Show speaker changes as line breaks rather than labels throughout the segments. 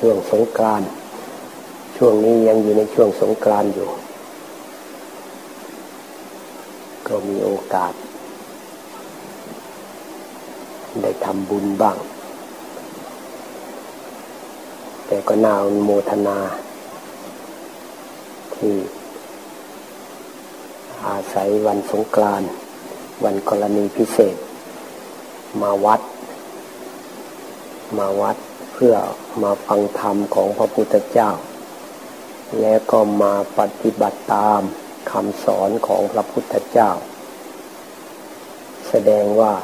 ช่วงสงกรานช่วงนี้ยังอยู่ในช่วงสงกรานอยู่ ก็มีโอกาส ได้ทำบุญบ้าง แต่ก็น่าโมทนา ที่ อาศัยวันสงกรานวันกรณีพิเศษ มาวัด มาวัด พื่อมาฟังธรรมของพระพุทธเจ้า แล้วก็มาปฏิบัติตามคำสอนของพระพุทธเจ้า แสดงว่า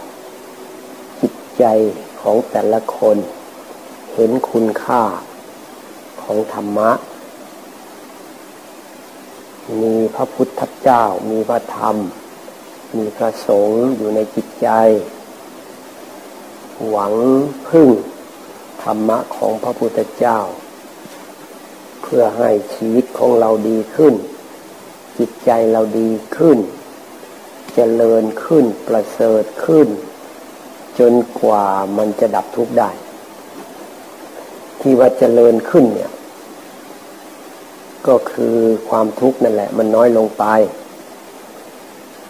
จิตใจของแต่ละคนเห็นคุณค่าของธรรมะ มีพระพุทธเจ้า มีพระธรรม มีพระสงฆ์อยู่ในจิตใจ หวังพึ่ง ธรรมะของพระพุทธเจ้า เพื่อให้ชีวิตของเราดีขึ้น จิตใจเราดีขึ้นจเจริญขึ้นประเสริฐขึ้น จนกว่ามันจะดับทุกข์ได้ ที่ว่าเจริญขึ้นเนี่ย ก็คือความทุกข์นั่นแหละ มันน้อยลงไป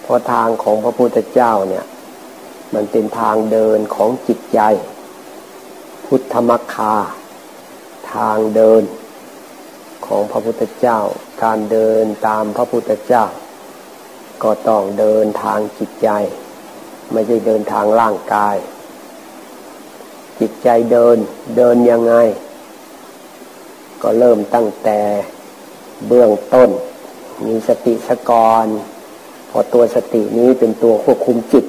เพราะทางของพระพุทธเจ้าเนี่ย มันเป็นทางเดินของจิตใจ พุทธมัคคา ทางเดินของพระพุทธเจ้า การเดินตามพระพุทธเจ้า ก็ต้องเดินทางจิตใจ ไม่ใช่เดินทางร่างกาย จิตใจเดินเดินยังไง ก็เริ่มตั้งแต่เบื้องต้น มีสติสกรพอตัวสตินี้เป็นตัวควบคุมจิต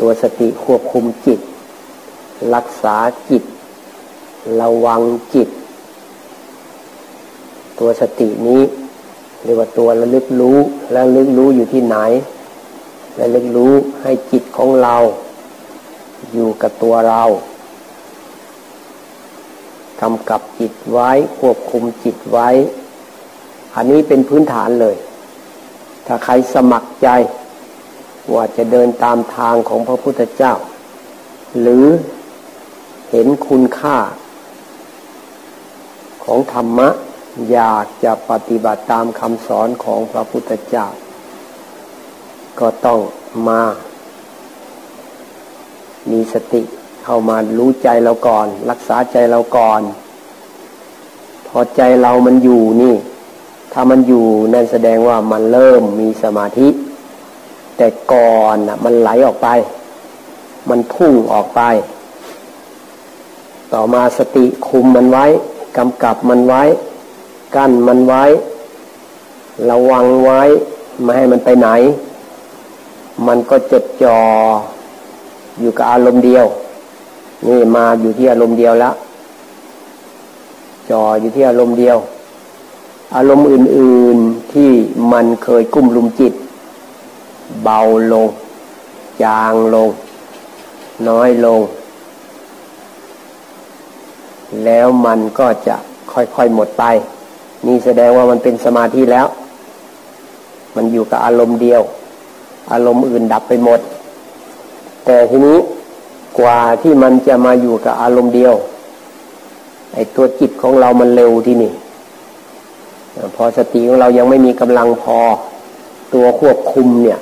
ตัวสติควบคุมจิต รักษาจิต ระวังจิต ตัวสตินี้เรียกว่าตัวระลึกรู้ระลึกรู้อยู่ที่ไหนระลึกรู้ให้จิตของเรา อยู่กับตัวเรากำกับจิตไว้ควบคุมจิตไว้ อันนี้เป็นพื้นฐานเลย ถ้าใครสมัครใจ ว่าจะเดินตามทางของพระพุทธเจ้า หรือ เห็นคุณค่า ของธรรมะ อยากจะปฏิบัติตามคำสอนของพระพุทธเจ้า ก็ต้องมา มีสติเข้ามารู้ใจเราก่อน รักษาใจเราก่อน พอใจเรามันอยู่นี่ ถ้ามันอยู่นั่นแสดงว่ามันเริ่มมีสมาธิ แต่ก่อนน่ะมันไหลออกไป มันพุ่งออกไป ต่อมาสติคุมมันไว้กำกับมันไว้ กั้นมันไว้ ระวังไว้ ไม่ให้มันไปไหน มันก็จดจ่ออยู่กับอารมณ์เดียว นี่มาอยู่ที่อารมณ์เดียวแล้วจ่ออยู่ที่อารมณ์เดียว อารมณ์อื่น ๆที่มันเคยกุ้มลุมจิต เบาลง จางลง น้อยลง แล้วมันก็จะค่อยๆหมดไป นี่แสดงว่ามันเป็นสมาธิแล้ว มันอยู่กับอารมณ์เดียว อารมณ์อื่นดับไปหมด แต่ทีนี้กว่าที่มันจะมาอยู่กับอารมณ์เดียวไอ้ตัวจิตของเรามันเร็วที่นี่ พอสติของเรายังไม่มีกำลังพอ ตัวควบคุมเนี่ย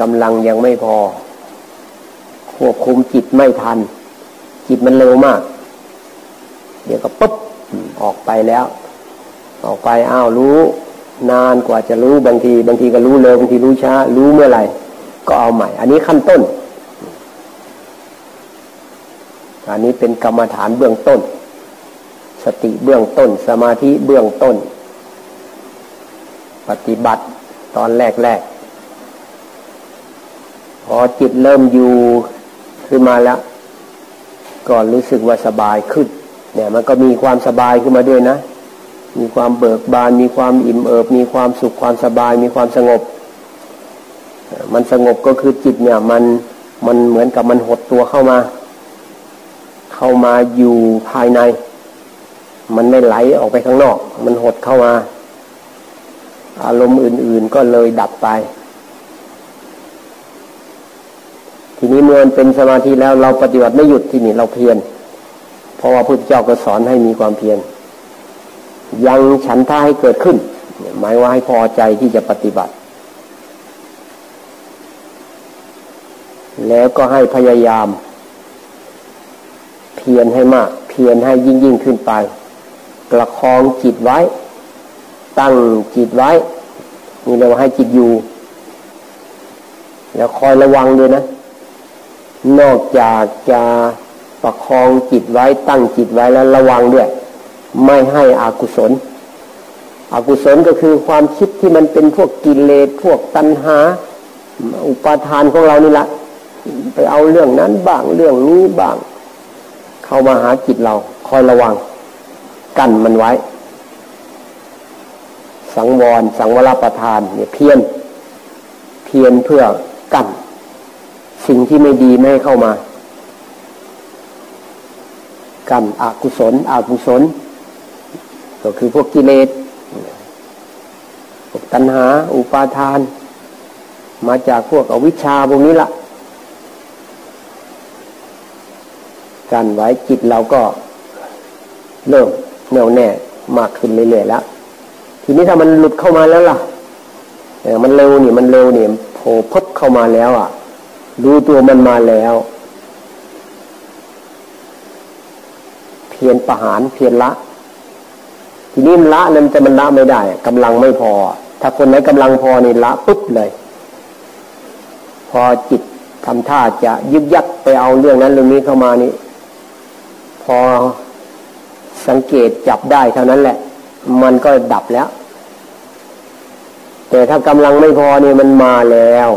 กำลังยังไม่พอ ควบคุมจิตไม่ทัน จิตมันเร็วมาก เดี๋ยวก็ปุ๊บออกไปแล้ว ออกไปอ้าวรู้ นานกว่าจะรู้บางที บางทีก็รู้เร็วบางทีรู้ช้า รู้เมื่อไหร่ ก็เอาใหม่ อันนี้ขั้นต้น อันนี้เป็นกรรมฐานเบื้องต้น สติเบื้องต้น สมาธิเบื้องต้น ปฏิบัติตอนแรกแรกพอจิตเริ่มอยู่ขึ้นมาแล้ว ก็รู้สึกว่าสบายขึ้น เนี่ยมันก็มีความสบายขึ้นมาด้วยนะ มีความเบิกบาน มีความอิ่มเอิบ มีความสุขความสบาย มีความสงบ มันสงบก็คือจิตเนี่ยมันมันเหมือนกับมันหดตัวเข้ามา เข้ามาอยู่ภายใน มันไม่ไหลออกไปข้างนอก มันหดเข้ามา อารมณ์อื่น ๆก็เลยดับไป ทีนี้เมื่อเป็นสมาธิแล้วเราปฏิบัติไม่หยุดที่นี่เราเพียร เพราะว่าพุทธเจ้าก็สอนให้มีความเพียรยังฉันท่าให้เกิดขึ้น หมายว่าให้พอใจที่จะปฏิบัติ แล้วก็ให้พยายาม เพียรให้มาก เพียรให้ยิ่งยิ่งขึ้นไป ประคองจิตไว้ ตั้งจิตไว้นี่เราให้จิตอยู่ แล้วคอยระวังด้วยนะ นอกจากจะ ประคองจิตไว้ตั้งจิตไว้แล้วระวังด้วย ไม่ให้อากุศล อกุศลก็คือความคิดที่มันเป็นพวกกิเลสพวกตัณหา อุปาทานของเรานี่แหละไปเอาเรื่องนั้นบ้างเรื่องนี้บ้าง เข้ามาหาจิตเรา คอยระวัง กั้นมันไว้ สังวร สังวรประทานเนี่ยเพียรเพียรเพื่อกั้นสิ่งที่ไม่ดีไม่ให้เข้ามา กั้นอกุศลอกุศล ก็คือพวกกิเลสพวกตัณหา อุปาทาน มาจากพวกอวิชชาพวกนี้ละกันไว้จิตเราก็เริ่มแน่วแน่มากขึ้นเรื่อยๆแล้ว ทีนี้ถ้ามันหลุดเข้ามาแล้วล่ะเออมันเร็วนี่มันเร็วนี่โผล่พบเข้ามาแล้วอะรู้ตัวมันมาแล้ว เพียรประหารเพียรละ ทีนี้ละนั้นจะมันละไม่ได้กำลังไม่พอ ถ้าคนไหนกำลังพอนี่ละปุ๊บเลย พอจิตทำท่าจะยึกยักไปเอาเรื่องนั้นเรื่องนี้เข้ามานี่ พอสังเกตจับได้เท่านั้นแหละ มันก็ดับแล้ว แต่ถ้ากำลังไม่พอเนี่ยมันมาแล้ว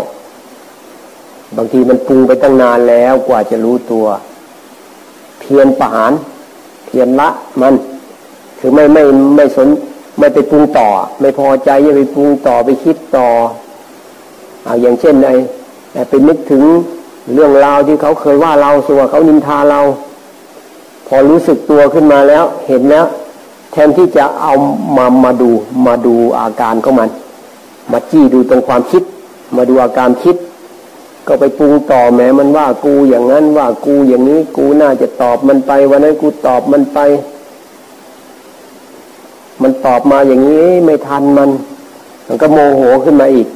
บางทีมันปรุงไปตั้งนานแล้วกว่าจะรู้ตัว เพียรประหาร เพียรละมันคือไม่ไม่ไม่สนไม่ไปปรุงต่อ ไม่พอใจจะไปปรุงต่อไปคิดต่อเอาอย่างเช่นไอ้ไปนึกถึงเรื่องราวที่เขาเคยว่าเราสัวเขานินทาเรา พอรู้สึกตัวขึ้นมาแล้ว เห็นแล้ว แทนที่จะเอามามาดูมาดูอาการของมัน มาจี้ดูตรงความคิด มาดูอาการคิด ก็ไปปรุงต่อแม้มันว่ากูอย่างนั้นว่ากูอย่างนี้ กูน่าจะตอบมันไปวันนั้นกูตอบมันไป มันตอบมาอย่างนี้ไม่ทันมัน มันก็โมโหขึ้นมาอีก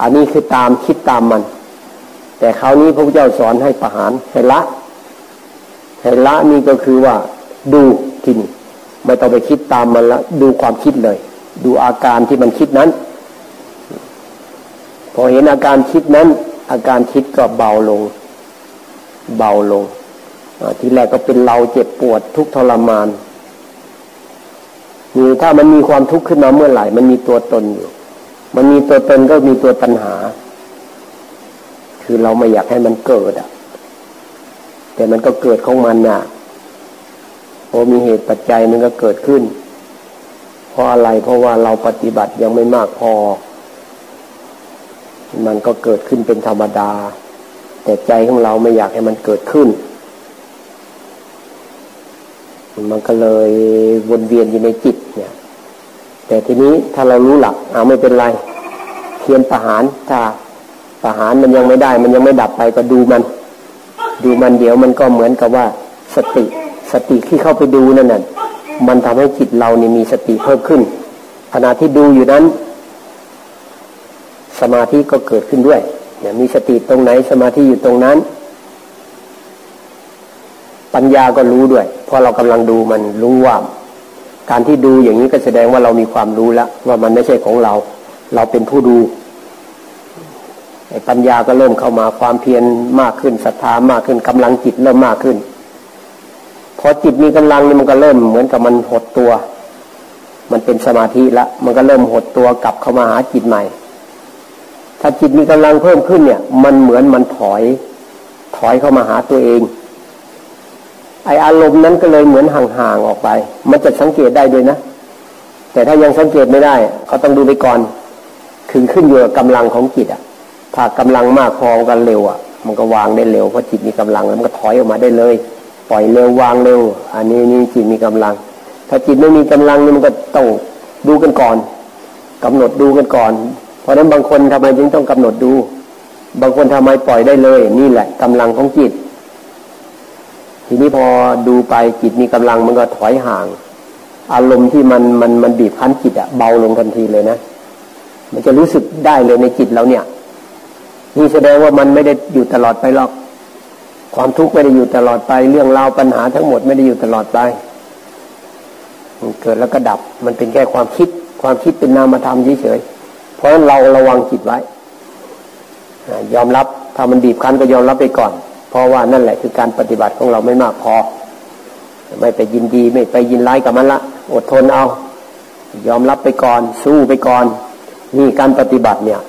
อันนี้คือตามคิดตามมัน แต่คราวนี้พระพุทธเจ้าสอนให้ประหารให้ละให้ละนี่ก็คือว่า ดูที่นี่ไม่ต้องไปคิดตามมันละดูความคิดเลย ดูอาการที่มันคิดนั้น พอเห็นอาการคิดนั้น อาการคิดก็เบาลง เบาลงทีแรกก็เป็นเราเจ็บปวดทุกทรมานนี่ถ้ามันมีความทุกข์ขึ้นมาเมื่อไหร่ มันมีตัวตนอยู่ มันมีตัวตนก็มีตัวตัณหา คือเราไม่อยากให้มันเกิดอะ แต่มันก็เกิดของมันน่ะพอมีเหตุปัจจัยมันก็เกิดขึ้น เพราะอะไรเพราะว่าเราปฏิบัติยังไม่มากพอ มันก็เกิดขึ้นเป็นธรรมดา แต่ใจของเราไม่อยากให้มันเกิดขึ้น มันก็เลยวนเวียนอยู่ในจิตเนี่ย แต่ทีนี้ถ้าเรารู้หลักเอาไม่เป็นไร เพียนประหารถ้าประหารมันยังไม่ได้ มันยังไม่ดับไปก็ดูมัน ดูมันเดี๋ยวมันก็เหมือนกับว่า สติสติที่เข้าไปดูนั่นน่ะมันทำให้จิตเรานี่มีสติเพิ่มขึ้นขณะที่ดูอยู่นั้น สมาธิก็เกิดขึ้นด้วยเนี่ยมีสติตรงไหนสมาธิอยู่ตรงนั้น ปัญญาก็รู้ด้วยเพราะเรากำลังดูมันรู้ว่า การที่ดูอย่างนี้ก็แสดงว่าเรามีความรู้แล้ว ว่ามันไม่ใช่ของเรา เราเป็นผู้ดูปัญญาก็เริ่มเข้ามาความเพียรมากขึ้นศรัทธามากขึ้นกำลังจิตเริ่มมากขึ้นพอจิตมีกำลังนี่มันก็เริ่มเหมือนกับมันหดตัว มันเป็นสมาธิละมันก็เริ่มหดตัวกลับเข้ามาหาจิตใหม่ ถ้าจิตมีกำลังเพิ่มขึ้นเนี่ย มันเหมือนมันถอย ถอยเข้ามาหาตัวเอง ไออารมณ์นั้นก็เลยเหมือนห่างๆออกไป มันจะสังเกตได้ด้วยนะ แต่ถ้ายังสังเกตไม่ได้ก็ต้องดูไปก่อนถึงขึ้นอยู่กับกำลังของจิตอะ ถ้ากำลังมากพอกันเร็วอะ มันก็วางได้เร็วเพราะจิตมีกำลังแล้วมันก็ถอยออกมาได้เลย ปล่อยเร็ววางเร็ว อันนี้นี่จิตมีกำลัง ถ้าจิตไม่มีกำลังนี่มันก็ต้องดูกันก่อนกำหนดดูกันก่อน เพราะนั้นบางคนทำไมจึงต้องกำหนดดู บางคนทำไมปล่อยได้เลย นี่แหละกำลังของจิต ทีนี้พอดูไปจิตมีกำลังมันก็ถอยห่าง อารมณ์ที่มันมันมันบีบคั้นจิตอะเบาลงทันทีเลยนะ มันจะรู้สึกได้เลยในจิตเราเนี่ย นี่แสดงว่ามันไม่ได้อยู่ตลอดไปหรอก ความทุกข์ไม่ได้อยู่ตลอดไปเรื่องราวปัญหาทั้งหมดไม่ได้อยู่ตลอดไปมันเกิดแล้วก็ดับ มันเป็นแค่ความคิด ความคิดเป็นนามธรรมเฉยๆ ราะฉะนั้นเราระวังจิตไว้ยอมรับถ้ามันบีบคั้นก็ยอมรับไปก่อน เพราะว่านั่นแหละคือการปฏิบัติของเราไม่มากพอ ไม่ไปยินดีไม่ไปยินร้ายกับมันละ อดทนเอา ยอมรับไปก่อน สู้ไปก่อน นี่การปฏิบัติเนี่ย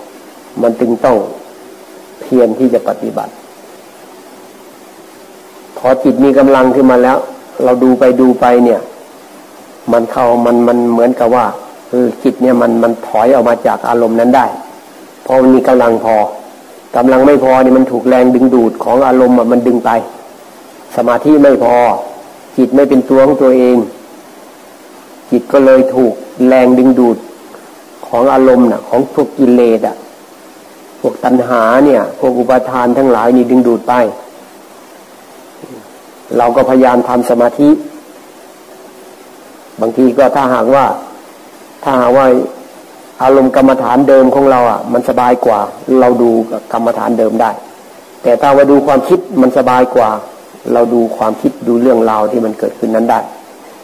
มันจึงต้องเพียรที่จะปฏิบัติ พอจิตมีกำลังขึ้นมาแล้ว เราดูไปดูไปเนี่ย มันเข้ามันมันเหมือนกับว่า จิตเนี่ยมันมันถอยออกมาจากอารมณ์นั้นได้พอมันมีกำลังพอกำลังไม่พอนี่มันถูกแรงดึงดูดของอารมณ์มันดึงไป สมาธิไม่พอ จิตไม่เป็นตัวของตัวเอง จิตก็เลยถูกแรงดึงดูดของอารมณ์น่ะ ของพวกกิเลสอะพวกตัณหาเนี่ยพวกอุปาทานทั้งหลายนี่ดึงดูดไป เราก็พยายามทำสมาธิ บางทีก็ถ้าหากว่า ถ้าว่าอารมณ์กรรมฐานเดิมของเราอะ มันสบายกว่า เราดูกรรมฐานเดิมได้ แต่ถ้าว่าดูความคิดมันสบายกว่า เราดูความคิดดูเรื่องราวที่มันเกิดขึ้นนั้นได้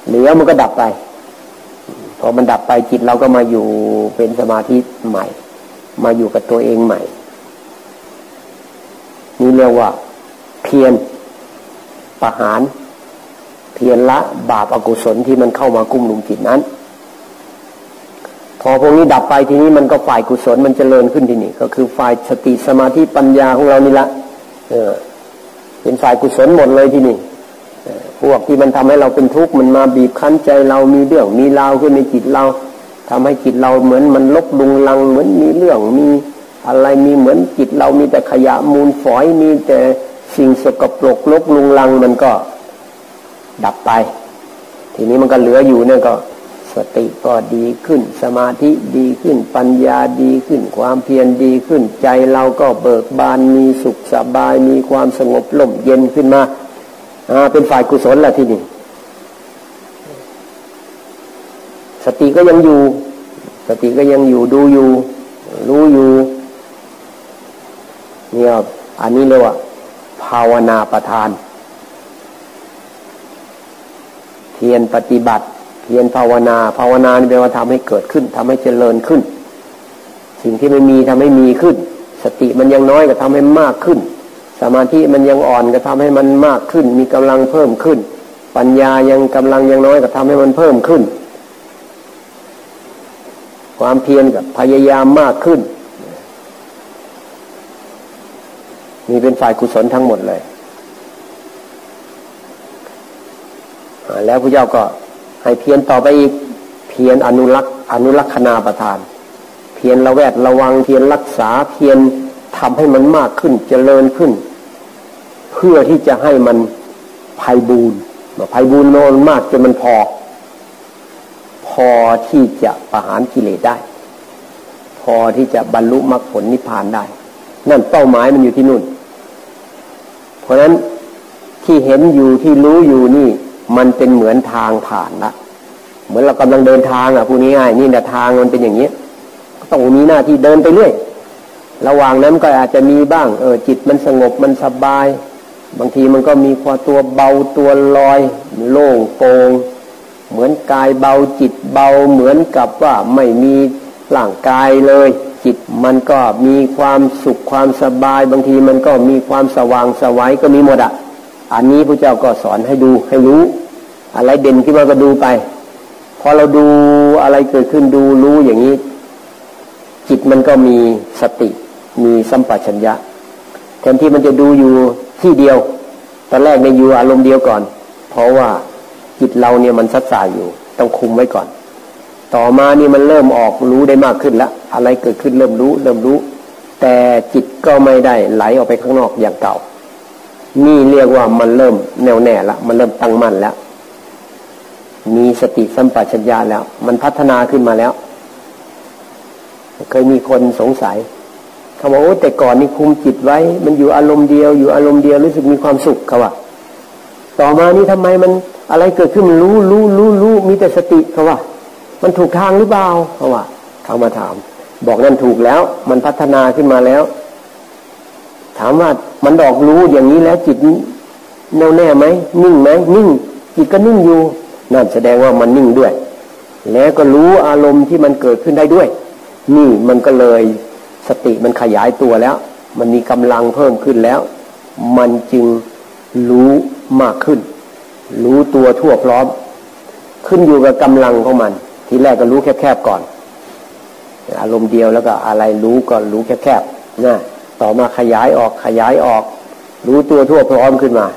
เหลือมันก็ดับไปพอมันดับไปจิตเราก็มาอยู่เป็นสมาธิใหม่ มาอยู่กับตัวเองใหม่ นี่เรียกว่า เพียรประหาร เพียรละบาปอากุศลที่มันเข้ามากุ้มลุมจิตนั้น พอพวกนี้ดับไปทีนี้มันก็ฝ่ายกุศลมันจเจริญขึ้นทีนี้ก็คือฝ่ายสติสมาธิปัญญาของเรานี่ละเออเป็นฝ่ายกุศลหมดเลยที่นี่พวกที่มันทำให้เราเป็นทุกข์มันมาบีบคั้นใจเรามีเรื่องมีราวขึ้นในจิตเราทำให้จิตเราเหมือนมันลบลุงลังเหมือนมีเรื่องมีอะไรมีเหมือนจิตเรามีแต่ขยะมูลฝอยมีแต่สิ่งสกปรกลบลุงลังมันก็ดับไป ทีนี้มันก็เหลืออยู่เนี่ยก็ ติก็ดีขึ้น สมาธิดีขึ้นปัญญาดีขึ้น ความเพียรดีขึ้น ใจเราก็เบิกบานมีสุขสบาย มีความสงบลมเย็นขึ้นมาอ่าเป็นฝ่ายกุศลแหละที่นี่สติก็ยังอยู่ สติก็ยังอยู่ดูอยู่ รู้อยู่เนี่ยอันนี้เรียกว่า ภาวนาประทานเทียนปฏิบัติ เพียรภาวนา ภาวนาแปลว่าทำให้เกิดขึ้นทำให้เจริญขึ้น สิ่งที่ไม่มีทำให้มีขึ้น สติมันยังน้อยก็ทำให้มากขึ้น สมาธิมันยังอ่อนก็ทำให้มันมากขึ้น มีกำลังเพิ่มขึ้น ปัญญายังกำลังยังน้อยก็ทำให้มันเพิ่มขึ้น ความเพียรกับพยายามมากขึ้นนี่เป็นฝ่ายกุศลทั้งหมดเลย แล้วพระเจ้าก็ ให้เพียรต่อไปอีกเพียรอนุรักษ์อนุรักษณาประทาน เพียรระแวดระวังเพียรรักษาเพียรทำให้มันมากขึ้นเจริญขึ้น เพื่อที่จะให้มันภัยบูนภัยบูนโนนมากจนมันพอ พอที่จะประหารกิเลสได้ พอที่จะบรรลุมรรคผลนิพพานได้ นั่นเป้าหมายมันอยู่ที่นู่น เพราะฉะนั้นที่เห็นอยู่ที่รู้อยู่นี่ มันเป็นเหมือนทางผ่านละเหมือนเรากำลังเดินทางอะพูดง่ายๆนี่แต่ทางมันเป็นอย่างนี้ต้องมีหน้าที่เดินไปเรื่อยระหว่างนั้นก็อาจจะมีบ้าง เออจิตมันสงบมันสบาย บางทีมันก็มีความตัวเบาตัวลอย โล่งโปร่งเหมือนกายเบาจิตเบาเหมือนกับว่าไม่มีร่างกายเลย จิตมันก็มีความสุขความสบาย บางทีมันก็มีความสว่างสวัยก็มีหมดอะ อันนี้พระเจ้าก็สอนให้ดูให้รู้ อะไรเด่นขึ้นมาก็ดูไป พอเราดูอะไรเกิดขึ้นดูรู้อย่างนี้ จิตมันก็มีสติ มีสัมปชัญญะแทนที่มันจะดูอยู่ที่เดียว ตอนแรกในอยู่อารมณ์เดียวก่อน เพราะว่าจิตเราเนี่ยมันสัดสายอยู่ ต้องคุมไว้ก่อน ต่อมานี่มันเริ่มออกรู้ได้มากขึ้นล้วอะไรเกิดขึ้นเริ่มรู้ เริ่มรู้ แต่จิตก็ไม่ได้ไหลออกไปข้างนอกอย่างเก่า นี่เรียกว่ามันเริ่มแน่วแน่ละมันเริ่มตั้งมั่นแล้ว มีสติสัมปชัญญะแล้ว มันพัฒนาขึ้นมาแล้ว เคยมีคนสงสัยเขาบอกโอ้แต่ก่อนนี่คุมจิตไว้ มันอยู่อารมณ์เดียว อยู่อารมณ์เดียวรู้สึกมีความสุขเขาว่าต่อมานี้ทำไมมันอะไรเกิดขึ้นมันรู้รู้รู้รู้มีแต่สติเขาว่า มันถูกทางหรือเปล่าเขาว่าเขามาถาม บอกนั่นถูกแล้ว มันพัฒนาขึ้นมาแล้ว ถามว่ามันดอกรู้อย่างนี้แล้วจิตแน่วแน่ไหมนิ่งไหมนิ่ง จิตก็นิ่งอยู่นั่นแสดงว่ามันนิ่งด้วย แล้วก็รู้อารมณ์ที่มันเกิดขึ้นได้ด้วย นี่มันก็เลยสติมันขยายตัวแล้ว มันมีกำลังเพิ่มขึ้นแล้ว มันจึงรู้มากขึ้น รู้ตัวทั่วพร้อม ขึ้นอยู่กับกำลังของมัน ทีแรกก็รู้แคบๆก่อน อารมณ์เดียวแล้วก็อะไรรู้ก็รู้แคบๆนะ ต่อมาขยายออกขยายออก รู้ตัวทั่วพร้อมขึ้นมา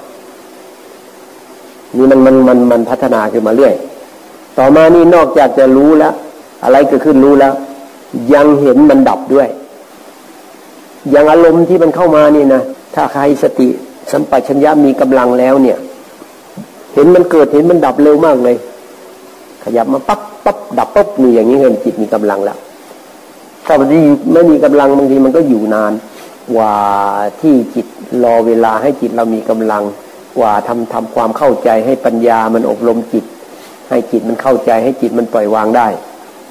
นี่มันมันมันมันพัฒนาขึ้นมาเรื่อย ต่อมานี่นอกจากจะรู้แล้ว อะไรเกิดขึ้นรู้แล้ว ยังเห็นมันดับด้วย อย่างอารมณ์ที่มันเข้ามานี่นะถ้าใครสติสัมปชัญญะมีกำลังแล้วเนี่ย เห็นมันเกิดเห็นมันดับเร็วมากเลย ขยับมาปั๊บปั๊บดับปั๊บมีอย่างนี้เห็นจิตมีกำลังแล้วถ้ามันไม่มีกำลังบางทีมันก็อยู่นาน กว่าที่จิตรอเวลาให้จิตเรามีกำลัง กว่าทำทำความเข้าใจให้ปัญญามันอบรมจิต ให้จิตมันเข้าใจให้จิตมันปล่อยวางได้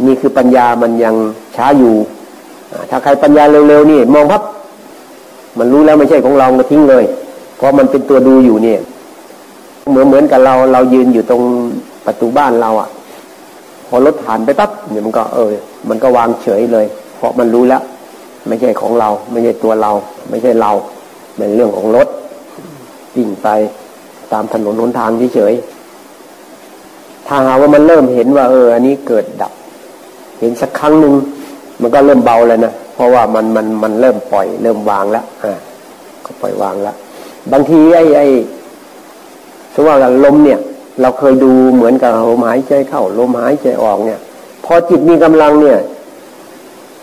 นี่คือปัญญามันยังช้าอยู่ ถ้าใครปัญญาเร็วๆนี่ มองพับมันรู้แล้วไม่ใช่ของเราก็ทิ้งเลย เพราะมันเป็นตัวดูอยู่เนี่ย เหมือนเหมือนกับเราเรายืนอยู่ตรงประตูบ้านเราอะ่ะ พอรถผ่านไปปั๊บเนี่ยมันก็เออ มันก็วางเฉยเลย เพราะมันรู้แล้ว ไม่ใช่ของเรา ไม่ใช่ตัวเรา ไม่ใช่เราเป็นเรื่องของรถวิ่งไปตามถนนหนทางเฉยถ้าหาว่ามันเริ่มเห็นว่า เออ อันนี้เกิดดับ เห็นสักครั้งหนึ่งมันก็เริ่มเบาแล้วนะเพราะว่ามันมันมันเริ่มปล่อย เริ่มวางแล้วอ่าก็ปล่อยวางแล้วบางทีไอ้ไอ้สมมติว่าลมเนี่ย เราเคยดูเหมือนกับลมหายใจเข้าลมหายใจออกเนี่ย พอจิตมีกำลังเนี่ย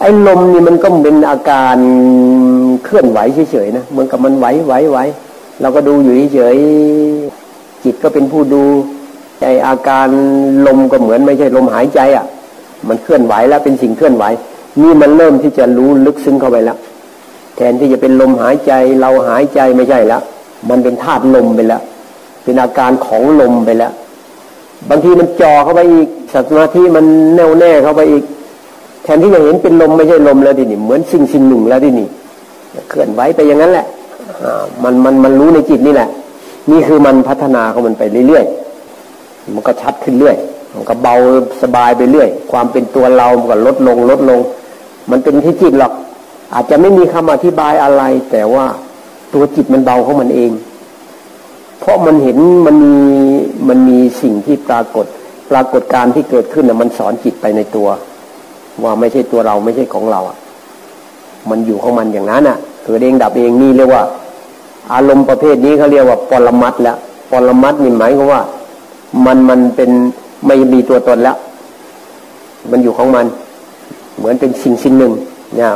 ไอ้ลมนี่มันก็เป็นอาการเคลื่อนไหวเฉยๆนะเหมือนกับมันไหวไหวไหวเราก็ดูอยู่เฉยๆจิตก็เป็นผู้ดูไออาการลมก็เหมือนไม่ใช่ลมหายใจอะ่ะ มันเคลื่อนไหวแล้วเป็นสิ่งเคลื่อนไหว นี่มันเริ่มที่จะรู้ลึกซึ้งเข้าไปแล้ว แทนที่จะเป็นลมหายใจ เราหายใจไม่ใช่แล้วมันเป็นธาตุลมไปแล้ว เป็นอาการของลมไปแล้ว บางทีมันจ่อเข้าไปอีกสมาธิมันแน่วแน่เข้าไปอีก ทนที่จะเห็นเป็นลมไม่ใช่ลมแล้วดินี่เหมือนสิ่งสิ่งหนึ่งแล้วดินี่เคลื่อนไหวไปอย่างนั้นแหละมันมันมันรู้ในจิตนี่แหละ นี่คือมันพัฒนาของมันไปเรื่อยๆมันก็ชัดขึ้นเรื่อยมันก็เบาสบายไปเรื่อย ความเป็นตัวเรามันก็ลดลงลดลง มันเป็นที่จิตหรอก อาจจะไม่มีคำอธิบายอะไร แต่ว่าตัวจิตมันเบาของมันเอง เพราะมันเห็นมันมีมันมีสิ่งที่ปรากฏ ปรากฏการที่เกิดขึ้นน่ะมันสอนจิตไปในตัว ว่าไม่ใช่ตัวเราไม่ใช่ของเราอะ มันอยู่ของมันอย่างนั้นอะเกิดเองดับเองนี่เรียกว่า อารมณ์ประเภทนี้เขาเรียกว่าปรมัตแล้วปรมัตนี่หมายความว่า มันมันเป็นไม่มีตัวตนแล้ว มันอยู่ของมัน เหมือนเป็นสิ่งสิ่งหนึ่งเนี่ย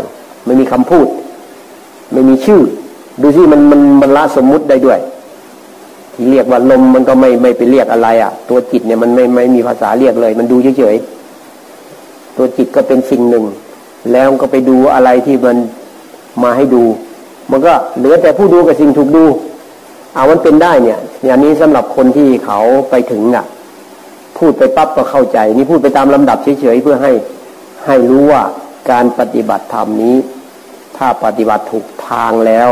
ไม่มีคำพูด ไม่มีชื่อ ดูสิมันมันมันละสมมุติได้ด้วย ที่เรียกว่าลมมันก็ไม่ไม่ไปเรียกอะไร อะ ตัวจิตเนี่ยมันไม่ไม่มีภาษาเรียกเลย มันดูเฉยๆ ตัวจิตก็เป็นสิ่งหนึ่ง แล้วก็ไปดูอะไรที่มันมาให้ดู มันก็เหลือแต่ผู้ดูกับสิ่งถูกดู เอามันเป็นได้เนี่ย อย่างนี้สำหรับคนที่เขาไปถึงอะ พูดไปปั๊บก็เข้าใจ นี่พูดไปตามลำดับเฉยๆเพื่อให้ให้รู้ว่าการปฏิบัติธรรมนี้ ถ้าปฏิบัติถูกทางแล้ว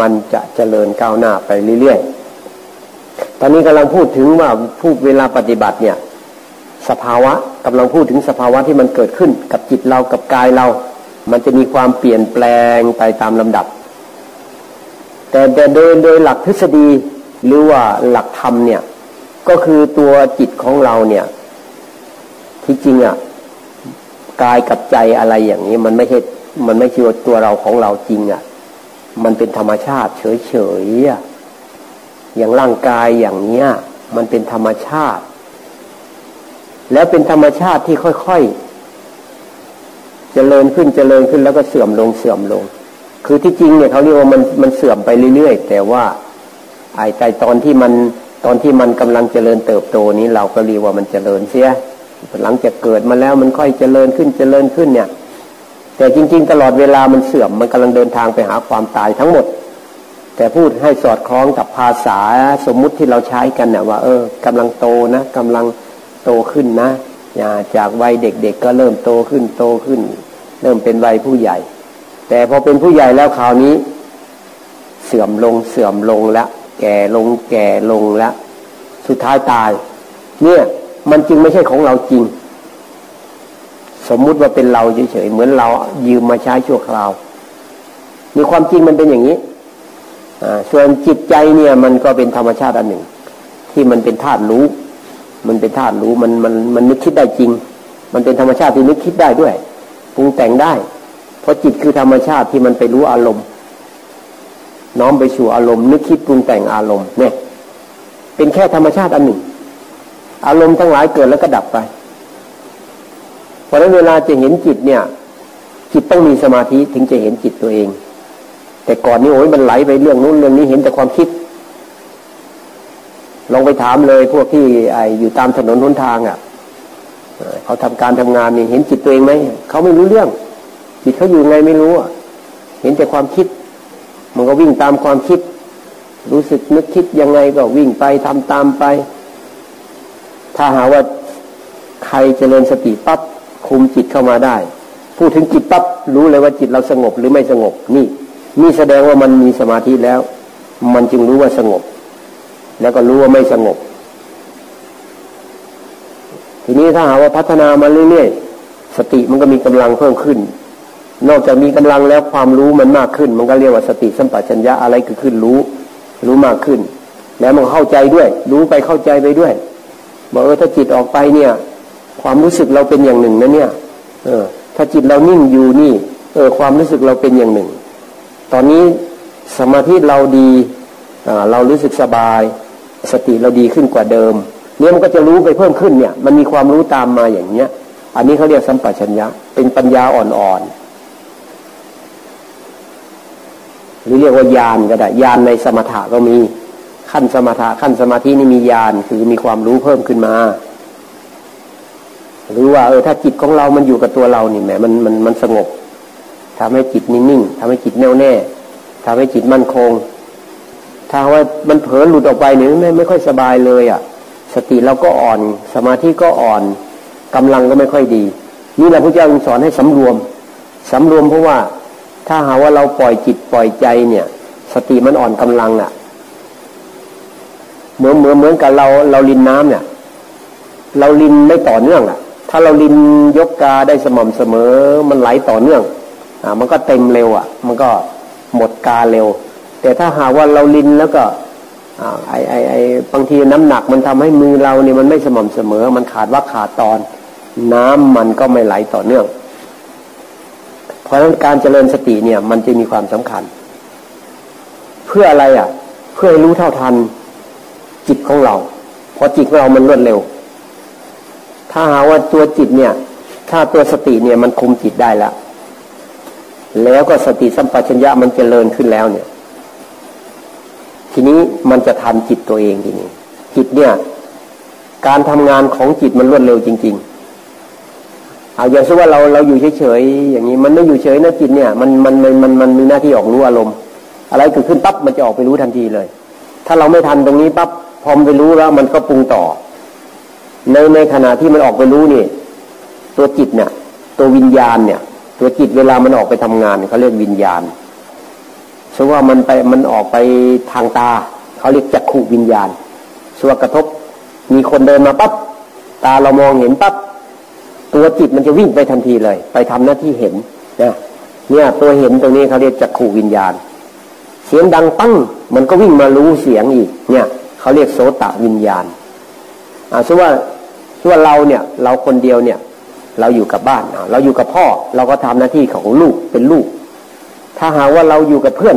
มันจะเจริญก้าวหน้าไปเรื่อยๆ ตอนนี้กำลังพูดถึงว่าผู้เวลาปฏิบัติเนี่ย สภาวะกำลังพูดถึงสภาวะที่มันเกิดขึ้น กับจิตเรากับกายเรา มันจะมีความเปลี่ยนแปลงไปตามลำดับ แต่แต่โดยโดยหลักทฤษฎีหรือว่าหลักธรรมเนี่ยก็คือตัวจิตของเราเนี่ยที่จริงอะ่ะกายกับใจอะไรอย่างนี้มันไม่ใช่มันไม่ใช่ตัวเราของเราจริงอะ่ะ มันเป็นธรรมชาติเฉยๆอะอย่างร่างกายอย่างเนี้ย มันเป็นธรรมชาติ แล้วเป็นธรรมชาติที่ค่อยๆเจริญขึ้นเจริญขึ้นแล้วก็เสื่อมลงเสื่อมลง คือที่จริงเนี่ยเขาเรียกว่ามันมันเสื่อมไปเรื่อยๆ แต่ว่าไอ้ใจตอนที่มันตอนที่มันกำลังเจริญเติบโตนี้เราก็เรียกว่ามันเจริญเสียหลังจากเกิดมาแล้วมันค่อยเจริญขึ้นเจริญขึ้นเนี่ย แต่จริง ๆ ตลอดเวลามันเสื่อมมันกำลังเดินทางไปหาความตายทั้งหมด แต่พูดให้สอดคล้องกับภาษาสมมุติที่เราใช้กันเนะว่า เออกำลังโตนะกำลัง โตขึ้นนะอย่าจากวัยเด็กๆก็เริ่มโตขึ้นโตขึ้น เริ่มเป็นวัยผู้ใหญ่ แต่พอเป็นผู้ใหญ่แล้วคราวนี้ เสื่อมลงเสื่อมลงแล้วแก่ลงแก่ลงแล้วสุดท้ายตาย เนี่ยมันจึงไม่ใช่ของเราจริง สมมุติว่าเป็นเราเฉยๆเหมือนเรายืมมาใช้ชั่วคราว มีความจริงมันเป็นอย่างนี้ส่วนจิตใจเนี่ยมันก็เป็นธรรมชาติอันหนึ่ง ที่มันเป็นธาตุรู้ มันเป็นธาตุรู้มันมันมันนึกคิดได้จริง มันเป็นธรรมชาติที่นึกคิดได้ด้วยปรุงแต่งได้ เพราะจิตคือธรรมชาติที่มันไปรู้อารมณ์ น้อมไปสู่อารมณ์ นึกคิดปรุงแต่งอารมณ์เนี่ย เป็นแค่ธรรมชาติอันหนึ่ง อารมณ์ทั้งหลายเกิดแล้วก็ดับไป เพราะนั้นเวลาจะเห็นจิตเนี่ย จิตต้องมีสมาธิถึงจะเห็นจิตตัวเอง แต่ก่อนนี้โอ้ยมันไหลไปเรื่องนู้นเรื่องนี้เห็นแต่ความคิด ลองไปถามเลยพวกที่ไออยู่ตามถนนหนทางอะเขาทำการทำงานนี่เห็นจิตตัวเองไหมเขาไม่รู้เรื่อง จิตเขาอยู่ไงไม่รู้อะเห็นแต่ความคิด มันก็วิ่งตามความคิด รู้สึกนึกคิดยังไงก็วิ่งไปทำตามไป ถ้าหาว่าใครเจริญสติปั๊บคุมจิตเข้ามาได้ พูดถึงจิตปั๊บรู้เลยว่าจิตเราสงบหรือไม่สงบนี่นี่แสดงว่ามันมีสมาธิแล้ว มันจึงรู้ว่าสงบ แล้วก็รู้ว่าไม่สงบ ทีนี้ถ้าหาว่าพัฒนามาเรื่อยๆสติมันก็มีกำลังเพิ่มขึ้น นอกจากมีกำลังแล้วความรู้มันมากขึ้น มันก็เรียกว่าสติสัมปชัญญะอะไรคือขึ้นรู้ รู้มากขึ้น แล้วมันเข้าใจด้วย รู้ไปเข้าใจไปด้วยบอกเออถ้าจิตออกไปเนี่ย ความรู้สึกเราเป็นอย่างหนึ่งนะเนี่ย เออ ถ้าจิตเรานิ่งอยู่นี่ เออ ความรู้สึกเราเป็นอย่างหนึ่ง ตอนนี้สมาธิเราดีเรารู้สึกสบาย สติเราดีขึ้นกว่าเดิม เนี่ยมันก็จะรู้ไปเพิ่มขึ้นเนี่ย มันมีความรู้ตามมาอย่างเนี้ย อันนี้เขาเรียกสัมปชัญญะ เป็นปัญญาอ่อนๆหรือเรียกว่าญาณก็ได้ญาณในสมถะก็มีขั้นสมถะขั้นสมาธินี่มีญาณคือมีความรู้เพิ่มขึ้นมา หรือว่าเออถ้าจิตของเรามันอยู่กับตัวเรานี่แหมมันมันมันสงบทำให้จิตนิ่งๆทำให้จิตแน่วแน่ทำให้จิตมั่นคง ถ้าว่ามันเผลอหลุดออกไปเนี่ยไม่ไม่ค่อยสบายเลยอะ สติเราก็อ่อน สมาธิก็อ่อนกำลังก็ไม่ค่อยดี นี่แหละพระเจ้าสอนให้สำรวมสำรวมเพราะว่าถ้าหาว่าเราปล่อยจิตปล่อยใจเนี่ย สติมันอ่อนกำลังอะ เหมือนเหมือนเหมือนกับเราเราลินน้ำเนี่ย เราลินไม่ต่อเนื่องอะ ถ้าเราลินยกกาได้สม่ำเสมอ มันไหลต่อเนื่อง อ่า มันก็เต็มเร็วอะ มันก็หมดกาเร็ว แต่ถ้าหากว่าเราลินแล้วก็อ่าไอไอไอบางทีน้ำหนักมันทำให้มือเราเนี่ยมันไม่สม่ำเสมอ มันขาดว่าขาดตอน น้ำมันก็ไม่ไหลต่อเนื่อง เพราะฉะนั้นการเจริญสติเนี่ย มันจะมีความสำคัญ เพื่ออะไรอะ เพื่อให้รู้เท่าทันจิตของเรา เพราะจิตของเรามันรวดเร็ว ถ้าหาว่าตัวจิตเนี่ย ถ้าตัวสติเนี่ยมันคุมจิตได้แล้วแล้วก็สติสัมปชัญญะมันจเจริญขึ้นแล้วเนี่ย ทีนี้มันจะทันจิตตัวเองทีนี้ จิตเนี่ย การทำงานของจิตมันรวดเร็วจริง ๆ เอาอย่างเช่นว่าเราเราอยู่เฉยๆอย่างนี้มันไม่อยู่เฉยนะจิตเนี่ยมันมันมันมันมันมีหน้าที่ออกรู้อารมณ์ อะไรเกิดขึ้นปั๊บมันจะออกไปรู้ทันทีเลย ถ้าเราไม่ทันตรงนี้ปั๊บพอมไปรู้แล้ว มันก็ปรุงต่อ ในในขณะที่มันออกไปรู้นี่ ตัวจิตเนี่ย ตัววิญญาณเนี่ย ตัวจิตเวลามันออกไปทำงานเขาเรียกวิญญาณ สว่ามันไปมันออกไปทางตาเขาเรียกจักขุวิญญาณสว่ากระทบ มีคนเดินมาปั๊บตาเรามองเห็นปั๊บตัวจิตมันจะวิ่งไปทันทีเลย ไปทำหน้าที่เห็นนะเนี่ยตัวเห็นตรงนี้เขาเรียกจักขุวิญญาณ เสียงดังปั้งมันก็วิ่งมารู้เสียงอีก เนี่ยเขาเรียกโสตวิญญาณอ่าสว่าสว่าเราเนี่ย เราคนเดียวเนี่ย เราอยู่กับบ้านเราอยู่กับพ่อ เราก็ทำหน้าที่ของลูกเป็นลูก ถ้าหากว่าเราอยู่กับเพื่อน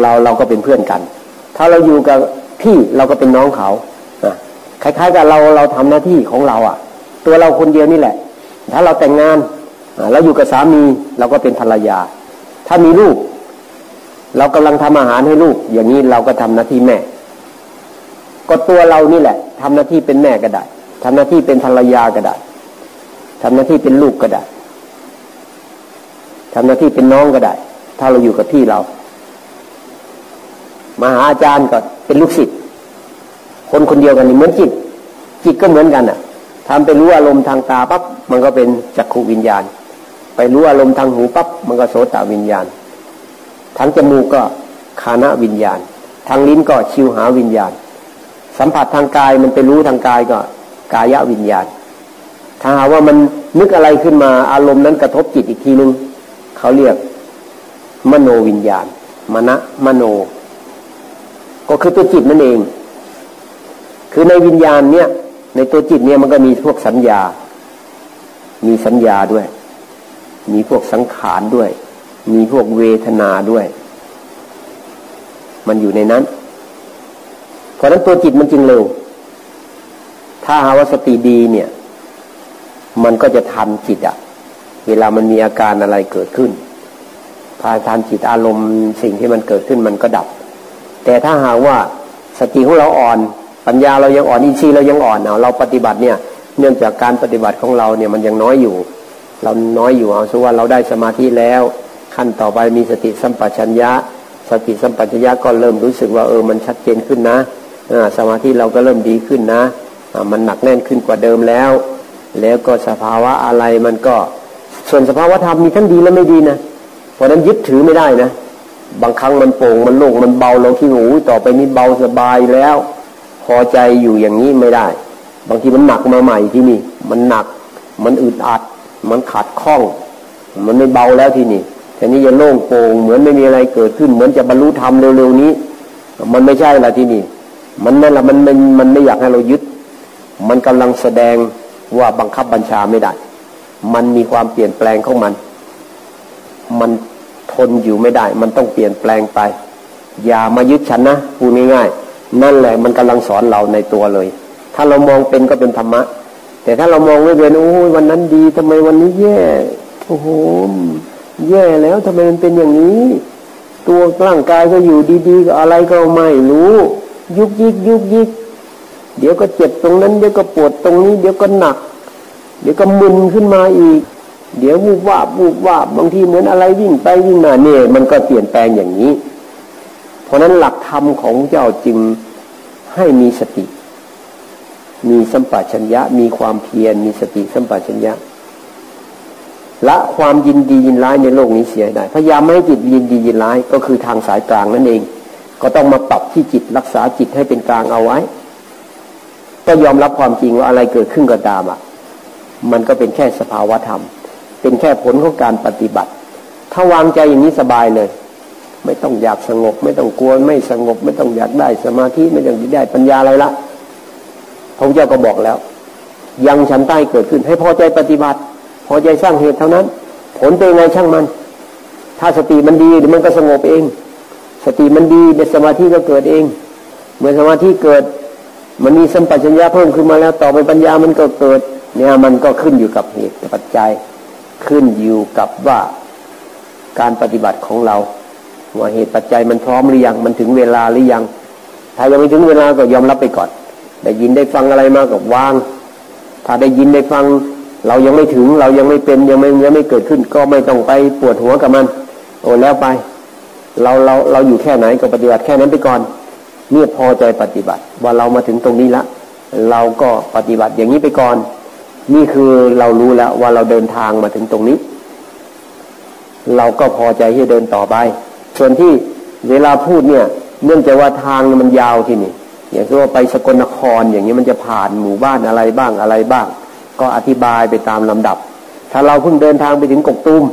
เราเราก็เป็นเพื่อนกัน ถ้าเราอยู่กับพี่เราก็เป็นน้องเขาคล้ายๆกับเราเราทำหน้าที่ของเราอะ ตัวเราคนเดียวนี่แหละ ถ้าเราแต่งงานเราอยู่กับสามีเราก็เป็นภรรยา ถ้ามีลูก เรากำลังทำอาหารให้ลูก อย่างนี้เราก็ทำหน้าที่แม่ ก็ตัวเรานี่แหละทำหน้าที่เป็นแม่ก็ได้ทำหน้าที่เป็นภรรยาก็ได้ทำหน้าที่เป็นลูกก็ได้ทำหน้าที่เป็นน้องก็ได้ ถ้าเราอยู่กับพี่เรา มาหาอาจารย์ก็เป็นลูกศิษย์คนคนเดียวกันนี่เหมือนจิต จิตก็เหมือนกันอะทำไปรู้อารมณ์ทางตาปั๊บมันก็เป็นจักขูวิญญาณ ไปรู้อารมณ์ทางหูปั๊บมันก็โสตวิญญาณ ทางจมูกก็คานะวิญญาณ ทางลิ้นก็ชิวหาวิญญาณ สัมผัสทางกายมันไปรู้ทางกายก็กายวิญญาณ ถ้าหาว่ามันนึกอะไรขึ้นมาอารมณ์นั้นกระทบจิตอีกทีนึงเขาเรียก มโนวิญญาณ มณะมโน ก็คือตัวจิตนั่นเอง คือในวิญญาณเนี่ย ในตัวจิตเนี่ยมันก็มีพวกสัญญา มีสัญญาด้วย มีพวกสังขารด้วย มีพวกเวทนาด้วย มันอยู่ในนั้น เพราะนั้นตัวจิตมันจึงเร็ว ถ้าหาว่าสติดีเนี่ย มันก็จะทันจิตอะเวลามันมีอาการอะไรเกิดขึ้น พาทานจิตอารมณ์สิ่งที่มันเกิดขึ้นมันก็ดับ แต่ถ้าหากว่าสติของเราอ่อน ปัญญาเรายังอ่อนอินทรีย์เรายังอ่อนเอาเราปฏิบัติเนี่ยเนื่องจากการปฏิบัติของเราเนี่ยมันยังน้อยอยู่ เราน้อยอยู่เอาสว่าเราได้สมาธิแล้ว ขั้นต่อไปมีสติสัมปชัญญะ สติสัมปชัญญะก็เริ่มรู้สึกว่าเออมันชัดเจนขึ้นนะสมาธิเราก็เริ่มดีขึ้นนะมันหนักแน่นขึ้นกว่าเดิมแล้ว แล้วก็สภาวะอะไรมันก็ส่วนสภาวะธรรมมีทั้งดีและไม่ดีนะ ราะนั้นยึดถือไม่ได้นะ บางครั้งมันโป่งมันโล่งมันเบาเราคิดว่าอ้ต่อไปนี้เบาสบายแล้ว พอใจอยู่อย่างนี้ไม่ได้ บางทีมันหนักมาใหม่ที่นี่ มันหนัก มันอึดอัด มันขัดข้อง มันไม่เบาแล้วที่นี่แต่นี้จะโล่งโปร่งเหมือนไม่มีอะไรเกิดขึ้น เหมือนจะบรรลุธรรมเร็วๆนี้ มันไม่ใช่ละที่นี่ มันนั่นละมันมันมันไม่อยากให้เรายึด มันกำลังแสดงว่าบังคับบัญชาไม่ได้ มันมีความเปลี่ยนแปลงของมัน มัน ทนอยู่ไม่ได้ มันต้องเปลี่ยนแปลงไป อย่ามายึดฉันนะพูดง่ายๆนั่นแหละมันกำลังสอนเราในตัวเลย ถ้าเรามองเป็นก็เป็นธรรมะ แต่ถ้าเรามองไม่เป็นโอ้ยวันนั้นดีทำไมวันนี้แย่โอ้โหแย่แล้วทำไมมันเป็นอย่างนี้ ตัวร่างกายก็อยู่ดีๆอะไรก็ไม่รู้ ยุกยิกยุกยิกเดี๋ยวก็เจ็บตรงนั้นเดี๋ยวก็ปวดตรงนี้ เดี๋ยวก็หนัก เดี๋ยวก็มึนขึ้นมาอีก เดี๋ยววูบวาบวูบวาบบางทีเหมือนอะไรวิ่งไปวิ่งมาเนี่ยมันก็เปลี่ยนแปลงอย่างนี้ เพราะนั้นหลักธรรมของเจ้าจึงให้มีสติ มีสัมปชัญญะ มีความเพียรมีสติสัมปชัญญะละความยินดียินร้ายในโลกนี้เสียได้พยายามไม่ให้จิตยินดียินร้ายก็คือทางสายกลางนั่นเอง ก็ต้องมาปรับที่จิตรักษาจิตให้เป็นกลางเอาไว้ ก็ยอมรับความจริงว่าอะไรเกิดขึ้นก็ตามอะ มันก็เป็นแค่สภาวะธรรม เป็นแค่ผลของการปฏิบัติ ถ้าวางใจอย่างนี้สบายเลย ไม่ต้องอยากสงบ ไม่ต้องกลัวไม่สงบ ไม่ต้องอยากได้สมาธิไม่ต้องอยากได้ปัญญาอะไรละพระเจ้าก็บอกแล้ว ยังฉันใต้เกิดขึ้น ให้พอใจปฏิบัติ พอใจสร้างเหตุเท่านั้น ผลเป็นไงช่างมัน ถ้าสติมันดีมันก็สงบเอง สติมันดีเดี๋ยวสมาธิก็เกิดเอง เมื่อสมาธิเกิด มันมีสัมปชัญญะเพิ่มขึ้นมาแล้ว ต่อไปปัญญามันก็เกิดเนี่ยมันก็ขึ้นอยู่กับเหตุปัจจัย ขึ้นอยู่กับว่าการปฏิบัติของเราว่าเหตุปัจจัยมันพร้อมหรือยังมันถึงเวลาหรือยัง ถ้ายังไม่ถึงเวลาก็ยอมรับไปก่อน ได้ยินได้ฟังอะไรมากับวาง ถ้าได้ยินได้ฟัง เรายังไม่ถึงเรายังไม่เป็นยังไม่ยังไม่เกิดขึ้น ก็ไม่ต้องไปปวดหัวกับมัน โอ้แล้วไป เราเราเราอยู่แค่ไหนก็ปฏิบัติแค่นั้นไปก่อนเนี่ยพอใจปฏิบัติ ว่าเรามาถึงตรงนี้ละเราก็ปฏิบัติอย่างนี้ไปก่อน นี่คือเรารู้แล้วว่าเราเดินทางมาถึงตรงนี้ เราก็พอใจที่จะเดินต่อไป ส่วนที่เวลาพูดเนี่ย เนื่องจากว่าทางมันยาวที่นี่ อย่างเช่นว่าไปสกลนครอย่างนี้มันจะผ่านหมู่บ้านอะไรบ้างอะไรบ้าง ก็อธิบายไปตามลำดับ ถ้าเราเพิ่งเดินทางไปถึงกกตูม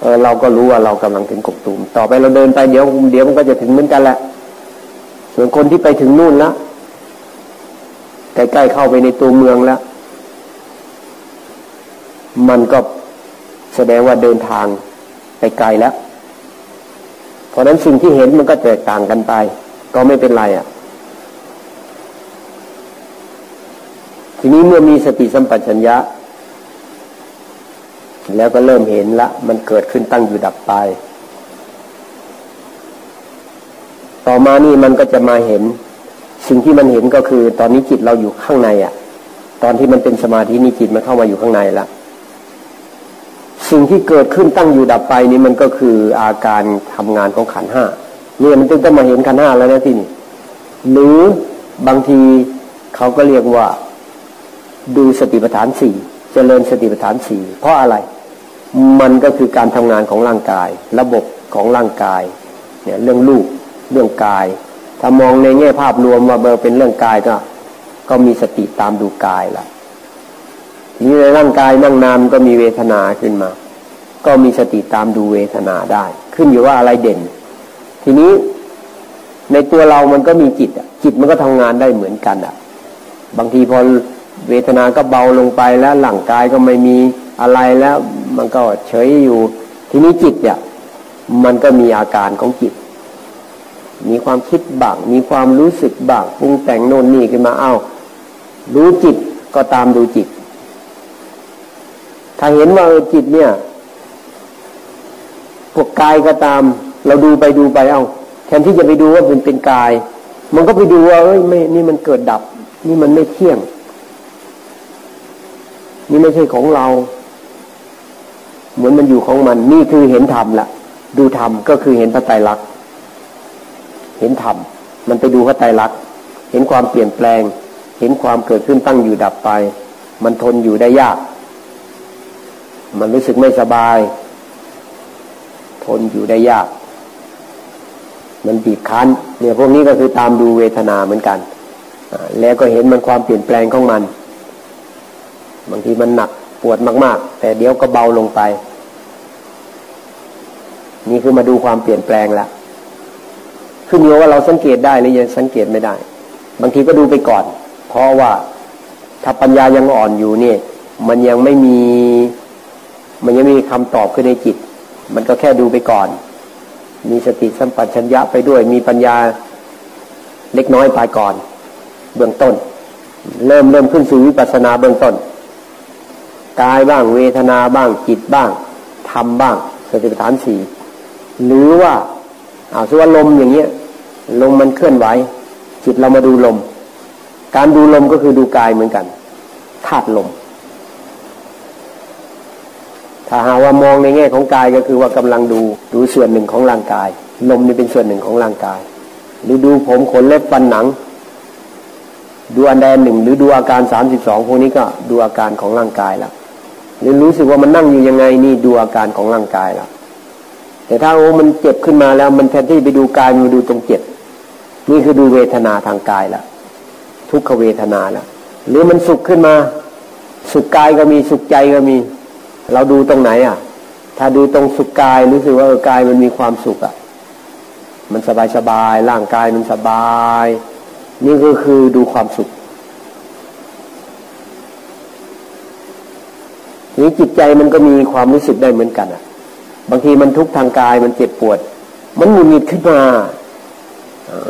เออเราก็รู้ว่าเรากำลังถึงกกตูม ต่อไปเราเดินไปเดี๋ยวเดี๋ยวมันก็จะถึงเหมือนกันแหละ ส่วนคนที่ไปถึงนู่นแล้วใกล้ๆเข้าไปในตัวเมืองแล้ว มันก็แสดงว่าเดินทางไปไกลแล้ว เพราะนั้นสิ่งที่เห็นมันก็แตกต่างกันไป ก็ไม่เป็นไรอะ่ะ ทีนี้เมื่อมีสติสัมปชัญญะ แล้วก็เริ่มเห็นละ มันเกิดขึ้นตั้งอยู่ดับไป ต่อมานี่มันก็จะมาเห็น สิ่งที่มันเห็นก็คือ ตอนนี้จิตเราอยู่ข้างในอะ่ะ ตอนที่มันเป็นสมาธินี่จิตมันเข้ามาอยู่ข้างในแล้ว สิ่งที่เกิดขึ้นตั้งอยู่ดับไปนี้มันก็คืออาการทำงานของขันห้าเนี่ยมันต้องมาเห็นขันห้าแล้วนะที่นี่หรือบางทีเขาก็เรียกว่าดูสติปัฏฐานสี่เจริญสติปัฏฐานสี่เพราะอะไร มันก็คือการทำงานของร่างกาย ระบบของร่างกายเนี่ยเรื่องลูกเรื่องกาย ถ้ามองในแง่ภาพรวมว่าเบอร์เป็นเรื่องกายก็ก็มีสติตามดูกายละที นี้ในร่างกายนั่งนานก็มีเวทนาขึ้นมา ก็มีสติตามดูเวทนาได้ ขึ้นอยู่ว่าอะไรเด่น ทีนี้ในตัวเรามันก็มีจิตจิตมันก็ทำงานได้เหมือนกันอะ บางทีพอเวทนาก็เบาลงไปแล้วหลังกายก็ไม่มีอะไรแล้ว มันก็เฉยอยู่ ทีนี้จิตเนี่ย มันก็มีอาการของจิต มีความคิดบ้างมีความรู้สึกบ้างปรุงแต่งโน่นนี่ขึ้นมาเอา้ารู้จิตก็ตามดูจิต ถ้าเห็นว่าจิตเนี่ยพวกกายก็ตาม เราดูไปดูไปเอา้าแทนที่จะไปดูว่าเป็นเป็นกาย มันก็ไปดูว่าเอ้ยไม่นี่มันเกิดดับ นี่มันไม่เที่ยง นี่ไม่ใช่ของเรา เหมือนมันอยู่ของมัน นี่คือเห็นธรรมละดูธรรมก็คือเห็นพระไตรลักษณ์เห็นธรรมมันไปดูพระไตรลักษณ์เห็นความเปลี่ยนแปลง เห็นความเกิดขึ้นตั้งอยู่ดับไป มันทนอยู่ได้ยาก มันรู้สึกไม่สบาย ทนอยู่ได้ยาก มันบีบคั้นเนี่ยพวกนี้ก็คือตามดูเวทนาเหมือนกันแล้วก็เห็นมันความเปลี่ยนแปลงของมัน บางทีมันหนักปวดมาก ๆ แต่เดี๋ยวก็เบาลงไป นี่คือมาดูความเปลี่ยนแปลงละขึ้นอยู่ว่าเราสังเกตได้หรือยังสังเกตไม่ได้ บางทีก็ดูไปก่อน เพราะว่าถ้าปัญญายังอ่อนอยู่เนี่ย มันยังไม่มี มันยังไม่มีคำตอบขึ้นในจิต มันก็แค่ดูไปก่อน มีสติสัมปชัญญะไปด้วย มีปัญญาเล็กน้อยไปก่อน เบื้องต้น เริ่มเริ่มขึ้นสู่วิปัสสนาเบื้องต้นกายบ้างเวทนาบ้างจิตบ้างธรรมบ้างสติปัฏฐานสี่หรือว่าเอาสว่าลมอย่างเงี้ยลมมันเคลื่อนไหว จิตเรามาดูลม การดูลมก็คือดูกายเหมือนกันธาตุลม ถ้าหาว่ามองในแง่ของกายก็คือว่ากำลังดูดูส่วนหนึ่งของร่างกาย ลมนี่เป็นส่วนหนึ่งของร่างกาย หรือดูผมขนเล็บฟันหนัง ดูอันใดหนึ่ง หรือดูอาการสามสิบสองพวกนี้ก็ดูอาการของร่างกายแล้วหรือรู้สึกว่ามันนั่งอยู่ยังไงนี่ดูอาการของร่างกายแล้วแต่ถ้าโอ้มันเจ็บขึ้นมาแล้ว มันแทนที่ไปดูกายมันดูตรงเจ็บ นี่คือดูเวทนาทางกายละทุกขเวทนาละหรือมันสุขขึ้นมา สุขกายก็มีสุขใจก็มี เราดูตรงไหนอะ ถ้าดูตรงสุขกายรู้สึกว่าเออกายมันมีความสุขอะ มันสบายสบายร่างกายมันสบาย นี่ก็คือดูความสุขนี้จิตใจมันก็มีความรู้สึกได้เหมือนกันอะ บางทีมันทุกข์ทางกายมันเจ็บปวด มันหงุดหงิดขึ้นมา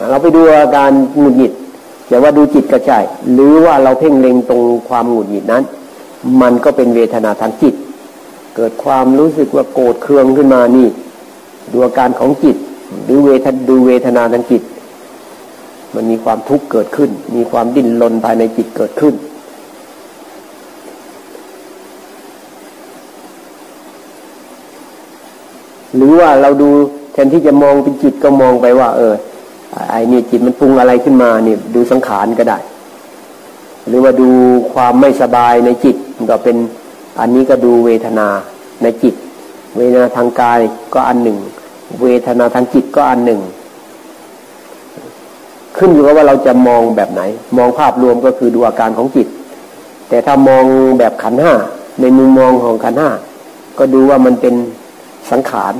เราไปดูอาการหงุดหงิดอย่าว่าดูจิตก็ใช่หรือว่าเราเพ่งเล็งตรงความหงุดหงิดนั้น มันก็เป็นเวทนาทางจิต เกิดความรู้สึกว่าโกรธเคืองขึ้นมานี่ ดูอาการของจิต หรือเวทดูเวทนาทางจิต มันมีความทุกข์เกิดขึ้น มีความดิ้นรนภายในจิตเกิดขึ้น หรือว่าเราดูแทนที่จะมองเป็นจิตก็มองไปว่า เออไอ้นี่จิตมันปรุงอะไรขึ้นมาเนี่ยดูสังขารก็ได้ หรือว่าดูความไม่สบายในจิตก็เป็น อันนี้ก็ดูเวทนาในจิต เวทนาทางกายก็อันหนึ่ง เวทนาทางจิตก็อันหนึ่ง ขึ้นอยู่กับว่าเราจะมองแบบไหน มองภาพรวมก็คือดูอาการของจิต แต่ถ้ามองแบบขันห้าในมุมมองของขันห้าก็ดูว่ามันเป็นสังขาร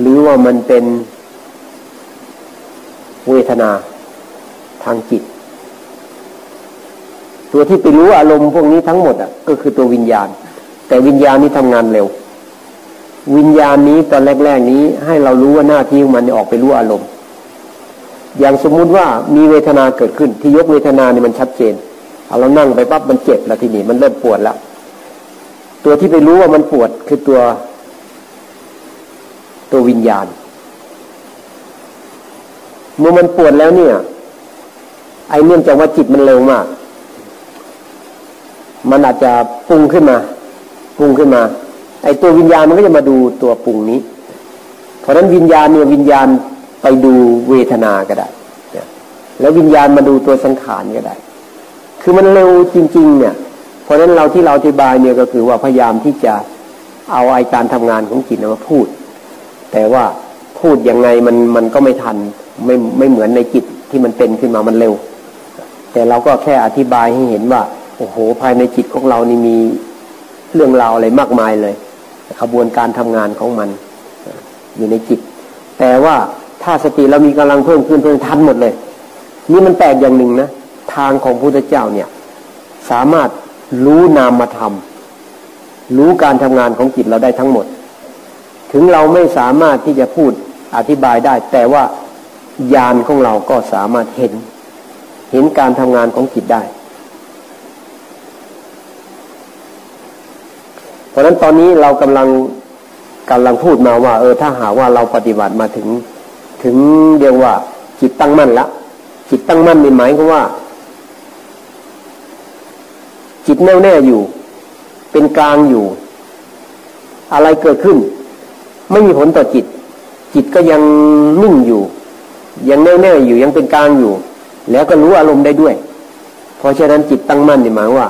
หรือว่ามันเป็นเวทนาทางจิต ตัวที่ไปรู้อารมณ์พวกนี้ทั้งหมดอะก็คือตัววิญญาณ แต่วิญญาณนี้ทำงานเร็ว วิญญาณนี้ตอนแรก ๆ นี้ให้เรารู้ว่าหน้าที่มันออกไปรู้อารมณ์ อย่างสมมุติว่ามีเวทนาเกิดขึ้นที่ยกเวทนาเนี่ยมันชัดเจนเอาเรานั่งไปปั๊บมันเจ็บแล้วทีนี้มันเริ่มปวดแล้วตัวที่ไปรู้ว่ามันปวดคือตัว ตัววิญญาณ เมื่อมันปวดแล้วเนี่ย ไอ้เนื่องจากว่าจิตมันเร็วมาก มันอาจจะปรุงขึ้นมาปรุงขึ้นมา ไอ้ตัววิญญาณมันก็จะมาดูตัวปรุงนี้ เพราะฉะนั้นวิญญาณเนี่ยวิญญาณไปดูเวทนาก็ได้แล้ววิญญาณมาดูตัวสังขารก็ได้ คือมันเร็วจริง ๆ เนี่ย เพราะฉะนั้นเราที่เราอธิบายเนี่ยก็คือว่าพยายามที่จะเอาไอการทำงานของจิตมาพูด แต่ว่าพูดยังไงมันมันก็ไม่ทันไม่ไม่เหมือนในจิตที่มันเป็นขึ้นมามันเร็ว แต่เราก็แค่อธิบายให้เห็นว่า โอ้โห ภายในจิตของเรานี่มีเรื่องราวอะไรมากมายเลยขบวนการทำงานของมัน อยู่ในจิต แต่ว่าถ้าสติเรามีกำลังเพิ่มขึ้นเพิ่มทันหมดเลย นี่มันแปลกอย่างหนึ่งนะทางของพุทธเจ้าเนี่ย สามารถรู้นามธรรมรู้การทำงานของจิตเราได้ทั้งหมด ถึงเราไม่สามารถที่จะพูดอธิบายได้ แต่ว่าญาณของเราก็สามารถเห็น เห็นการทำงานของจิตได้ เพ ราะฉะนั้นตอนนี้เรากำลังกำลังพูดมาว่า เออถ้าหาว่าเราปฏิบัติมาถึง ถึงเรียกว่า จิตตั้งมั่นละจิตตั้งมั่นนี่หมายความว่า จิตแน่วแน่อยู่ เป็นกลางอยู่ อะไรเกิดขึ้น ไม่มีผลต่อจิต จิตก็ยังนิ่งอยู่ ยังแน่วแน่อยู่ยังเป็นกลางอยู่ แล้วก็รู้อารมณ์ได้ด้วย เพราะฉะนั้นจิตตั้งมั่นนี่หมายว่า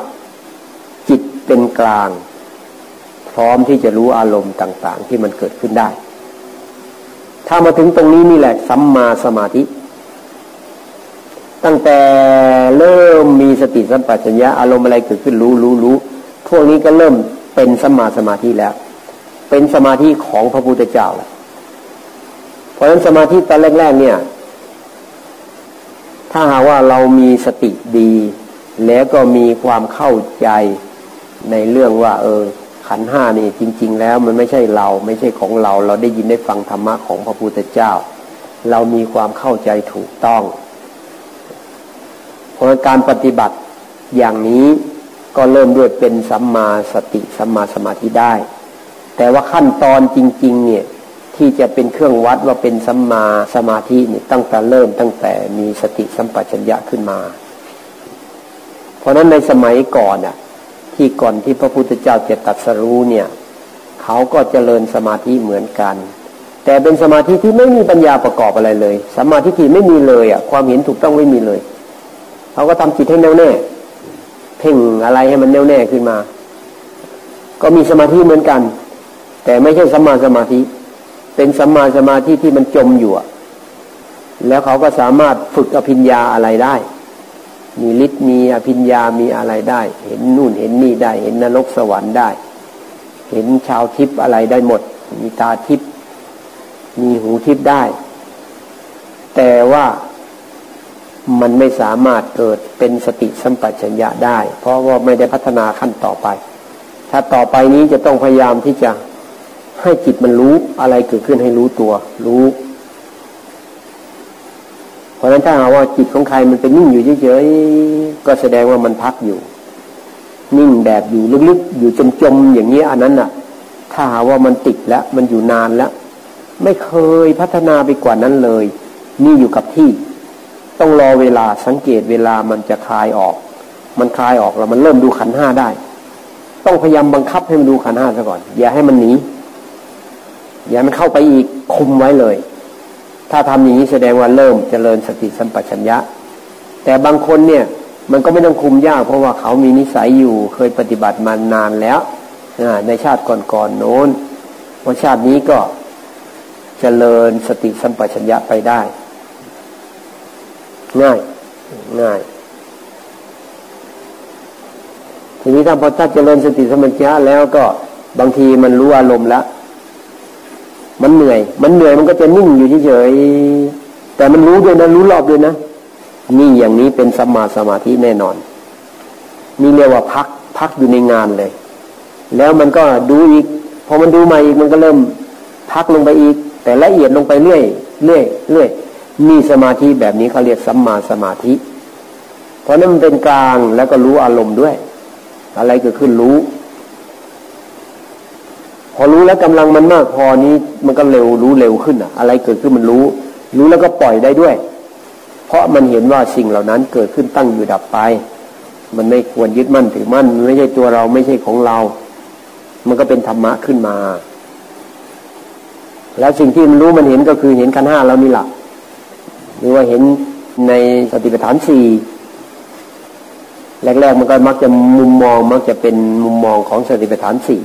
จิตเป็นกลาง พร้อมที่จะรู้อารมณ์ต่าง ๆ ที่มันเกิดขึ้นได้ ถ้ามาถึงตรงนี้นี่แหละสัมมาสมาธิ ตั้งแต่เริ่มมีสติสัมปชัญญะอารมณ์อะไรเกิดขึ้นรู้รู้รู้พวกนี้ก็เริ่มเป็นสัมมาสมาธิแล้ว เป็นสมาธิของพระพุทธเจ้าแล้วเพราะฉะนั้นสมาธิตอนแรก ๆ เนี่ย ถ้าหาว่าเรามีสติดี แล้วก็มีความเข้าใจในเรื่องว่า เออ ขันห้านี่จริง ๆ แล้วมันไม่ใช่เราไม่ใช่ของเรา เราได้ยินได้ฟังธรรมะของพระพุทธเจ้า เรามีความเข้าใจถูกต้องเพราะการปฏิบัติอย่างนี้ก็เริ่มด้วยเป็นสัมมาสติสัมมาสมาธิได้ แต่ว่าขั้นตอนจริง ๆ เนี่ยที่จะเป็นเครื่องวัดว่าเป็นสัมมาสมาธินี่ตั้งแต่เริ่มตั้งแต่มีสติสัมปชัญญะขึ้นมา เพราะนั้นในสมัยก่อนอะ ที่ก่อนที่พระพุทธเจ้าจะตัดสรู้เนี่ย เขาก็เจริญสมาธิเหมือนกัน แต่เป็นสมาธิที่ไม่มีปัญญาประกอบอะไรเลยสมาธิที่ไม่มีเลยอะความเห็นถูกต้องไม่มีเลย เขาก็ทำจิตให้แน่วแน่เพ่งอะไรให้มันแน่วแน่ขึ้นมา ก็มีสมาธิเหมือนกัน แต่ไม่ใช่สัมมาสมาธิ เป็นสัมมาสมาธิที่มันจมอยู่แล้วเขาก็สามารถฝึกอภิญญาอะไรได้ มีฤทธิ์มีอภิญญามีอะไรได้ เห็นนู่นเห็นนี่ได้ เห็นนรกสวรรค์ได้ เห็นชาวทิพย์อะไรได้หมด มีตาทิพย์มีหูทิพย์ได้ แต่ว่ามันไม่สามารถเกิดเป็นสติสัมปชัญญะได้ เพราะว่าไม่ได้พัฒนาขั้นต่อไป ถ้าต่อไปนี้จะต้องพยายามที่จะให้จิตมันรู้อะไรเกิดขึ้นให้รู้ตัว รู้ เพราะฉะนั้นถ้าหาว่าจิตของใครมันเป็นนิ่งอยู่เฉยๆก็แสดงว่ามันพักอยู่ นิ่งแบบอยู่ลึกๆอยู่จมๆอย่างนี้อันนั้นน่ะ ถ้าหาว่ามันติดแล้วมันอยู่นานแล้วไม่เคยพัฒนาไปกว่านั้นเลย นี่อยู่กับที่ ต้องรอเวลาสังเกตเวลามันจะคลายออก มันคลายออกแล้วมันเริ่มดูขันห้าได้ ต้องพยายามบังคับให้มันดูขันห้าซะก่อน อย่าให้มันหนีอย่ามันเข้าไปอีกคุมไว้เลย ถ้าทำอย่างนี้แสดงว่าเริ่มเจริญสติสัมปชัญญะ แต่บางคนเนี่ยมันก็ไม่ต้องคุมยาก เพราะว่าเขามีนิสัยอยู่เคยปฏิบัติมานานแล้วในชาติก่อนๆโน้นว่าชาตินี้ก็เจริญสติสัมปชัญญะไปได้ ง่ายง่าย ทีนี้ถ้าพอถ้าเจริญสติสัมปชัญญะแล้วก็บางทีมันรู้อารมณ์แล้ว มันเหนื่อย มันเหนื่อยมันก็จะนิ่งอยู่เฉยๆแต่มันรู้ด้วยนะรู้รอบด้วยนะนี่อย่างนี้เป็นสมาสมาธิแน่นอนมีเรียกว่าพักพักอยู่ในงานเลย แล้วมันก็ดูอีกพอมันดูมาอีกมันก็เริ่มพักลงไปอีก แต่ละเอียดลงไปเรื่อยเรื่อยเรื่อยมีสมาธิแบบนี้เขาเรียกสัมมาสมาธิ เพราะนั้นมันเป็นกลางแล้วก็รู้อารมณ์ด้วย อะไรเกิดขึ้นรู้ พอรู้แล้วกำลังมันมากพอนี้มันก็เร็วรู้เร็วขึ้นอะอะไรเกิดขึ้นมันรู้ รู้แล้วก็ปล่อยได้ด้วย เพราะมันเห็นว่าสิ่งเหล่านั้นเกิดขึ้นตั้งอยู่ดับไป มันไม่ควรยึดมั่นถือมั่นไม่ใช่ตัวเราไม่ใช่ของเรา มันก็เป็นธรรมะขึ้นมา แล้วสิ่งที่มันรู้มันเห็นก็คือเห็นขันห้าแล้วนี่แหละหรือว่าเห็นในสติปัฏฐานสี่แรกๆมันก็มักจะมุมมองมักจะเป็นมุมมองของสติปัฏฐานสี่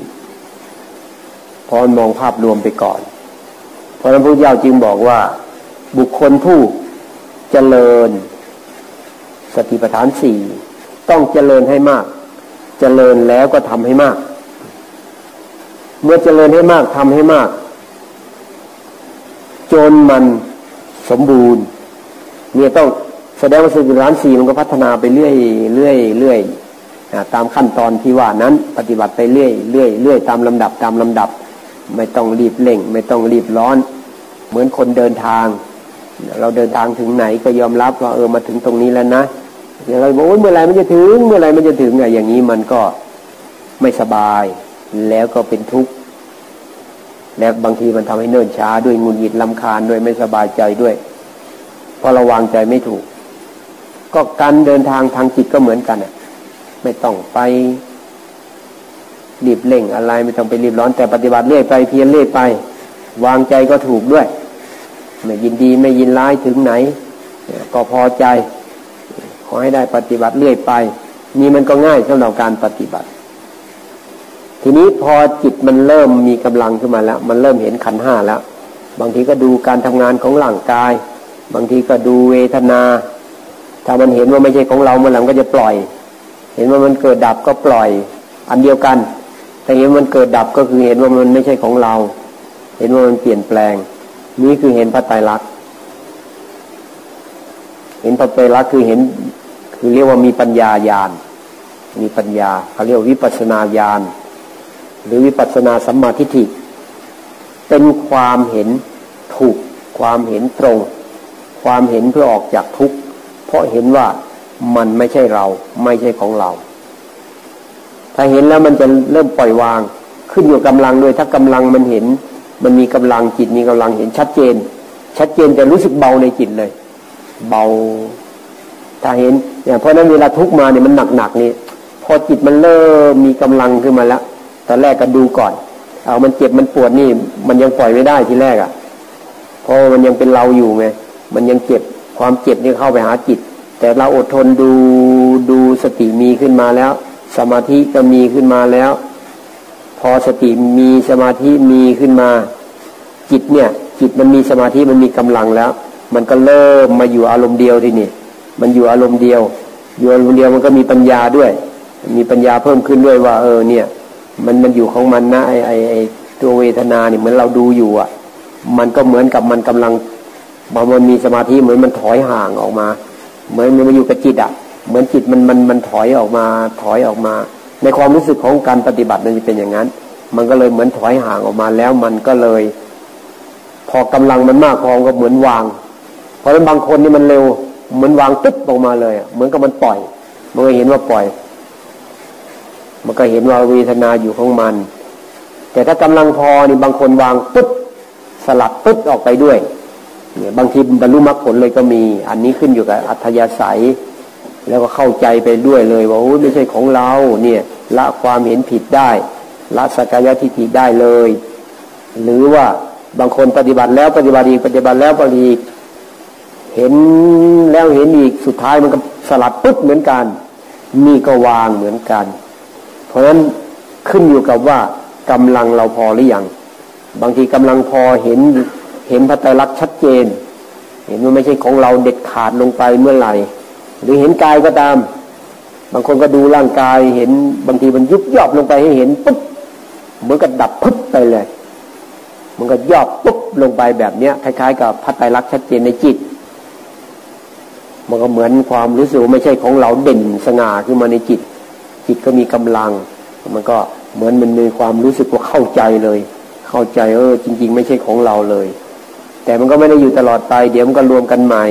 พอมองภาพรวมไปก่อน เพราะนั้นพระเจ้าจึงบอกว่า บุคคลผู้เจริญ สติปัฏฐานสี่ต้องเจริญให้มาก เจริญแล้วก็ทำให้มาก เมื่อเจริญให้มากทำให้มาก จนมันสมบูรณ์เนี่ยต้องแสดงว่าสติปัฏฐานสี่มันก็พัฒนาไปเรื่อยเรื่อยเรื่อยตามขั้นตอนที่ว่านั้นปฏิบัติไปเรื่อยเรื่อยเรื่อยตามลำดับตามลำดับ ไม่ต้องรีบเร่ง ไม่ต้องรีบร้อน เหมือนคนเดินทาง เราเดินทางถึงไหนก็ยอมรับว่าเออมาถึงตรงนี้แล้วนะอย่างเราบอกว่าเมื่อไรมันจะถึง เมื่อไรมันจะถึงอะอย่างนี้มันก็ไม่สบาย แล้วก็เป็นทุกข์และบางทีมันทำให้เนิ่นช้าด้วยงุนหงิดลำคาญด้วยไม่สบายใจด้วยเพราะเราวางใจไม่ถูก ก็การเดินทางทางจิตก็เหมือนกันอะ ไม่ต้องไป รีบเร่งอะไรไม่ต้องไปรีบร้อนแต่ปฏิบัติเรื่อยไปเพียรเรื่อยไป วางใจก็ถูกด้วย ไม่ยินดีไม่ยินร้ายถึงไหน ก็พอใจ ขอให้ได้ปฏิบัติเรื่อยไป นี่มันก็ง่ายสำหรับการปฏิบัติ ทีนี้พอจิตมันเริ่มมีกำลังขึ้นมาแล้ว มันเริ่มเห็นขันห้าแล้ว บางทีก็ดูการทำงานของร่างกาย บางทีก็ดูเวทนา ถ้ามันเห็นว่าไม่ใช่ของเรามื่อหลังก็จะปล่อย เห็นว่ามันเกิดดับก็ปล่อย อันเดียวกัน แต่เห็นมันเกิดดับก็คือเห็นว่ามันไม่ใช่ของเรา เห็นว่ามันเปลี่ยนแปลง นี่คือเห็นพระไตรลักษณ์เห็นพระไตรลักษณ์คือเห็น คือเรียกว่ามีปัญญาญาณมีปัญญาเขาเรียกวิปัสนาญาณหรือวิปัสนาสัมมาทิฏฐิเป็นความเห็นถูก ความเห็นตรง ความเห็นเพื่อออกจากทุกข์เพราะเห็นว่ามันไม่ใช่เราไม่ใช่ของเรา ถ้าเห็นแล้วมันจะเริ่มปล่อยวาง ขึ้นอยู่กำลังด้วยถ้ากำลังมันเห็น มันมีกำลังจิตมีกำลังเห็นชัดเจน ชัดเจนจะรู้สึกเบาในจิตเลย เบา ถ้าเห็นอย่างเพราะนั้นเวลาทุกมาเนี่ยมันหนักหนักนี่พอจิตมันเริ่มมีกำลังขึ้นมาแล้วตอนแรกก็ดูก่อน เอามันเจ็บมันปวดนี่ มันยังปล่อยไม่ได้ทีแรกอะ่ะเพราะมันยังเป็นเราอยู่ไงมันยังเจ็บความเจ็บนี่เข้าไปหาจิต แต่เราอดทนดูดูสติมีขึ้นมาแล้ว สมาธิก็มีขึ้นมาแล้ว พอสติมีสมาธิมีขึ้นมา จิตเนี่ย จิตมันมีสมาธิมันมีกำลังแล้ว มันก็เริ่มมาอยู่อารมณ์เดียวทีนี่ มันอยู่อารมณ์เดียว อยู่อารมณ์เดียวมันก็มีปัญญาด้วย มีปัญญาเพิ่มขึ้นด้วยว่า เออเนี่ย มันมันอยู่ของมันนะไอไอไอตัวเวทนาเนี่ยเหมือนเราดูอยู่อะ มันก็เหมือนกับมันกำลังบางมันมีสมาธิเหมือนมันถอยห่างออกมา เหมือนมันมาอยู่กับจิตอะ เหมือนจิตมันมันมันถอยออกมาถอยออกมา ในความรู้สึกของการปฏิบัติมันจะเป็นอย่างนั้น มันก็เลยเหมือนถอยห่างออกมาแล้วมันก็เลย พอกำลังมันมากพอก็เหมือนวาง เพราะฉะนั้นบางคนนี่มันเร็วเหมือนวางตึ๊บออกมาเลยเหมือนกับมันปล่อยมันก็เห็นว่าปล่อย มันก็เห็นว่าเวทนาอยู่ของมัน แต่ถ้ากำลังพอนี่บางคนวางปึ๊บสลัดปึ๊บออกไปด้วยเนี่ยบางทีบรรลุมรรคผลเลยก็มี อันนี้ขึ้นอยู่กับอัธยาศัย แล้วก็เข้าใจไปด้วยเลยว่าโอ้ไม่ใช่ของเราเนี่ยละความเห็นผิดได้ละสกายทิฏฐิได้เลย หรือว่าบางคนปฏิบัติแล้วปฏิบัติอีกปฏิบัติแล้วปฏิบัติอีกเห็นแล้วเห็นอีกสุดท้ายมันก็สลัดปุ๊บเหมือนกันนี่ก็วางเหมือนกัน เพราะฉะนั้นขึ้นอยู่กับว่ากำลังเราพอหรือยังบางทีกำลังพอเห็นเห็นพระไตรลักษณ์ชัดเจน เห็นว่าไม่ใช่ของเราเด็ดขาดลงไปเมื่อไหร่ หรือเห็นกายก็ตาม บางคนก็ดูร่างกายเห็นบางทีมันยุบยอบลงไปให้เห็นปุ๊บเหมือนกับดับปุ๊บไปเลย มันก็ยอบปุ๊บลงไปแบบเนี้ยคล้ายๆ กับพระไตรลักษณ์ชัดเจนในจิต มันก็เหมือนความรู้สึกไม่ใช่ของเราเด่นสง่าขึ้นมาในจิต จิตก็มีกำลัง มันก็เหมือนมันมีความรู้สึกว่าเข้าใจเลย เข้าใจเออจริง ๆ ไม่ใช่ของเราเลย แต่มันก็ไม่ได้อยู่ตลอดไปเดี๋ยวมันก็รวมกันใหม่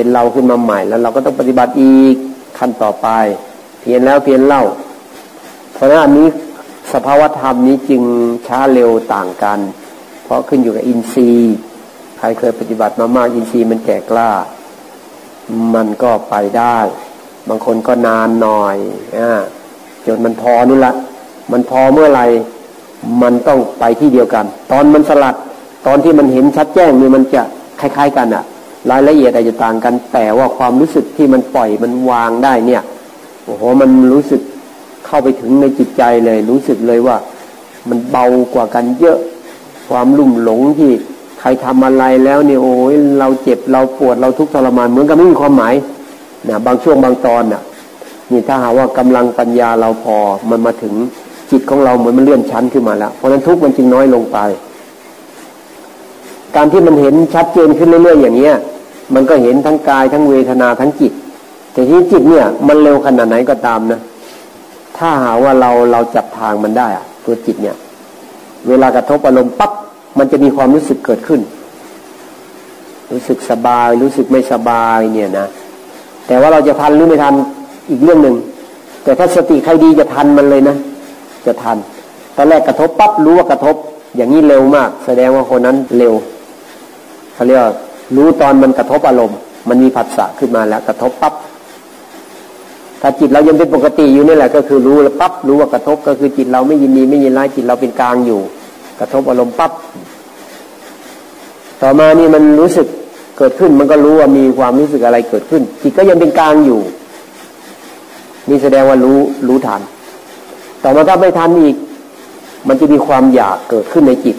เป็นเราขึ้นมาใหม่ แล้วเราก็ต้องปฏิบัติอีกขั้นต่อไป เพียนแล้วเพียนเล่า เพราะฉะนั้นอันนี้สภาวธรรมนี้จึงช้าเร็วต่างกัน เพราะขึ้นอยู่กับอินทรีย์ใครเคยปฏิบัติมามากอินทรีย์มันแก่กล้า มันก็ไปได้ บางคนก็นานหน่อยอจนมันพอนู่นละมันพอเมื่อไหร่มันต้องไปที่เดียวกัน ตอนมันสลัด ตอนที่มันเห็นชัดแจ้งเนี่ยมันจะคล้าย ๆ กันอะ รายละเอียดอาจจะต่างกัน แต่ว่าความรู้สึกที่มันปล่อยมันวางได้เนี่ยโอ้โหมันรู้สึกเข้าไปถึงในจิตใจเลย รู้สึกเลยว่า มันเบากว่ากันเยอะ ความลุ่มหลงที่ใครทำอะไรแล้วเนี่ยโอ้ยเราเจ็บเราปวดเราทุกข์ทรมานเหมือนกับไม่มีความหมายนะบางช่วงบางตอนน่ะนี่ถ้าหาว่ากำลังปัญญาเราพอมันมาถึงจิตของเราเหมือนมันเลื่อนชั้นขึ้นมาแล้ว เพราะนั้นทุกข์มันจึงน้อยลงไป การที่มันเห็นชัดเจนขึ้นเรื่อยๆอย่างเนี้ย มันก็เห็นทั้งกายทั้งเวทนาทั้งจิต แต่ที่จิตเนี่ย มันเร็วขนาดไหนก็ตามนะ ถ้าหาว่าเราเราจับทางมันได้อะตัวจิตเนี่ย เวลากระทบอารมณ์ปั๊บมันจะมีความรู้สึกเกิดขึ้น รู้สึกสบาย รู้สึกไม่สบายเนี่ยนะแต่ว่าเราจะทันหรือไม่ทันอีกเรื่องหนึ่งแต่ถ้าสติใครดีจะทันมันเลยนะจะทันตอนแรกกระทบปั๊บรู้ว่ากระทบ อย่างนี้เร็วมาก แสดงว่าคนนั้นเร็วเขาเรียก รู้ตอนมันกระทบอารมณ์ มันมีผัสสะขึ้นมาแล้วกระทบปั๊บถ้าจิตเรายังเป็นปกติอยู่นี่แหละก็คือรู้แล้วปั๊บรู้ว่ากระทบก็คือจิตเราไม่ยินดีไม่ยินร้ายจิตเราเป็นกลางอยู่ กระทบอารมณ์ปั๊บต่อมานี่มันรู้สึกเกิดขึ้นมันก็รู้ว่ามีความรู้สึกอะไรเกิดขึ้น จิตก็ยังเป็นกลางอยู่นี่แสดงว่ารู้รู้ทันต่อมาถ้าไม่ทันอีก มันจะมีความอยากเกิดขึ้นในจิต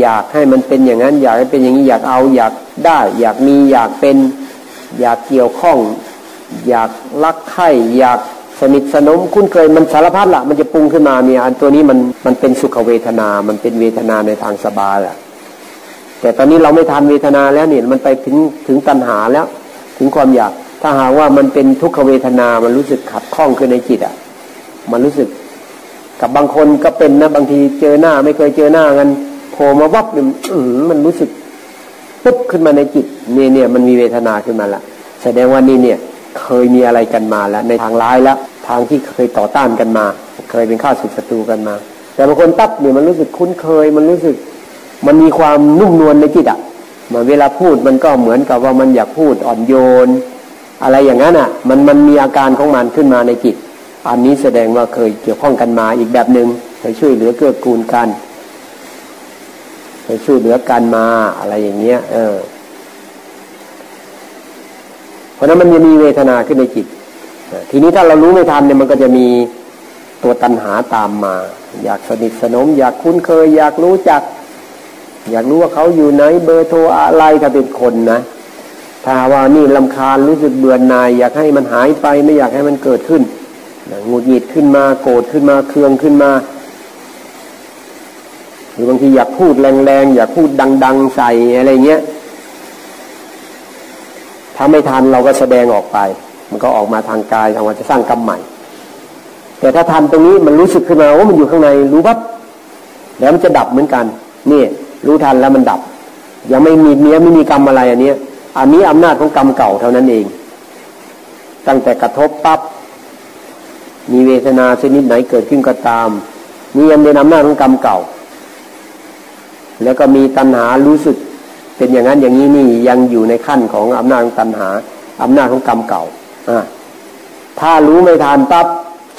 อยากให้มันเป็นอย่างนั้น อยากให้เป็นอย่างนี้อยากเอาอยากได้ อยากมีอยากเป็น อยากเกี่ยวข้อง อยากรักใคร่อยากสนิทสนมคุ้นเคยมันสารพัดละมันจะปรุงขึ้นมาเนี่ยอันตัวนี้มันมันเป็นสุขเวทนา มันเป็นเวทนาในทางสบายแหละแต่ตอนนี้เราไม่ทันเวทนาแล้วเนี่ยมันไปถึงถึงตัณหาแล้ว ถึงความอยาก ถ้าหากว่ามันเป็นทุกขเวทนา มันรู้สึกขัดข้องขึ้นในจิตอะ มันรู้สึกกับบางคนก็เป็นนะบางทีเจอหน้า ไม่เคยเจอหน้ากัน โผล่มาวับเนี่ยมันรู้สึกปุ๊บขึ้นมาในจิตเนี่ยเนี่ยมันมีเวทนาขึ้นมาละแสดงว่านี่เนี่ยเคยมีอะไรกันมาแล้วในทางร้ายแล้วทางที่เคยต่อต้านกันมา เคยเป็นข้าศึกศัตรูกันมา แต่บางคนตับเนี่ยมันรู้สึกคุ้นเคย มันรู้สึก มันมีความนุ่มนวลในจิตอะมันเวลาพูดมันก็เหมือนกับว่ามันอยากพูดอ่อนโยน อะไรอย่างนั้นอะ มันมันมีอาการของมันขึ้นมาในจิต อันนี้แสดงว่าเคยเกี่ยวข้องกันมาอีกแบบหนึง่งเคยช่วยเหลือเกื้อกูลกัน เคยช่วยเหลือกันมาอะไรอย่างเงี้ย เออ เพราะนั้นมันจะมีเวทนาขึ้นในจิต ทีนี้ถ้าเรารู้ไม่ทันเนี่ยมันก็จะมีตัวตัณหาตามมา อยากสนิทสนม อยากคุ้นเคย อยากรู้จัก อยากรู้ว่าเขาอยู่ไหน เบอร์โทรอะไรถ้าเป็นคนนะถ้าว่านี่ลำคาญรู้สึกเบื่อหน่าย อยากให้มันหายไปไม่อยากให้มันเกิดขึ้นหงุดหงิดขึ้นมาโกรธขึ้นมาเคืองขึ้นมา หรือบางทีอยากพูดแรงๆอยากพูดดัง ๆ ใส่อะไรเงี้ยถ้าไม่ทันเราก็แสดงออกไป มันก็ออกมาทางกายทางวาจะสร้างกรรมใหม่ แต่ถ้าทันตรงนี้มันรู้สึกขึ้นมาว่ามันอยู่ข้างในรู้ปั๊บแล้วมันจะดับเหมือนกันนี่รู้ทันแล้วมันดับ ยังไม่มีเนี้ยไม่มีกรรมอะไรอันนี้อันนี้อำนาจของกรรมเก่าเท่านั้นเอง ตั้งแต่กระทบปั๊บมีเวทนาชนิดไหนเกิดขึ้นก็ตามนี่ยังเป็นอำนาจของกรรมเก่า แล้วก็มีตัณหารู้สึกเป็นอย่างนั้นอย่างนี้นี่ยังอยู่ในขั้นของอำนาจของตัณหาอำนาจของกรรมเก่าอ่าถ้ารู้ไม่ทานปั๊บ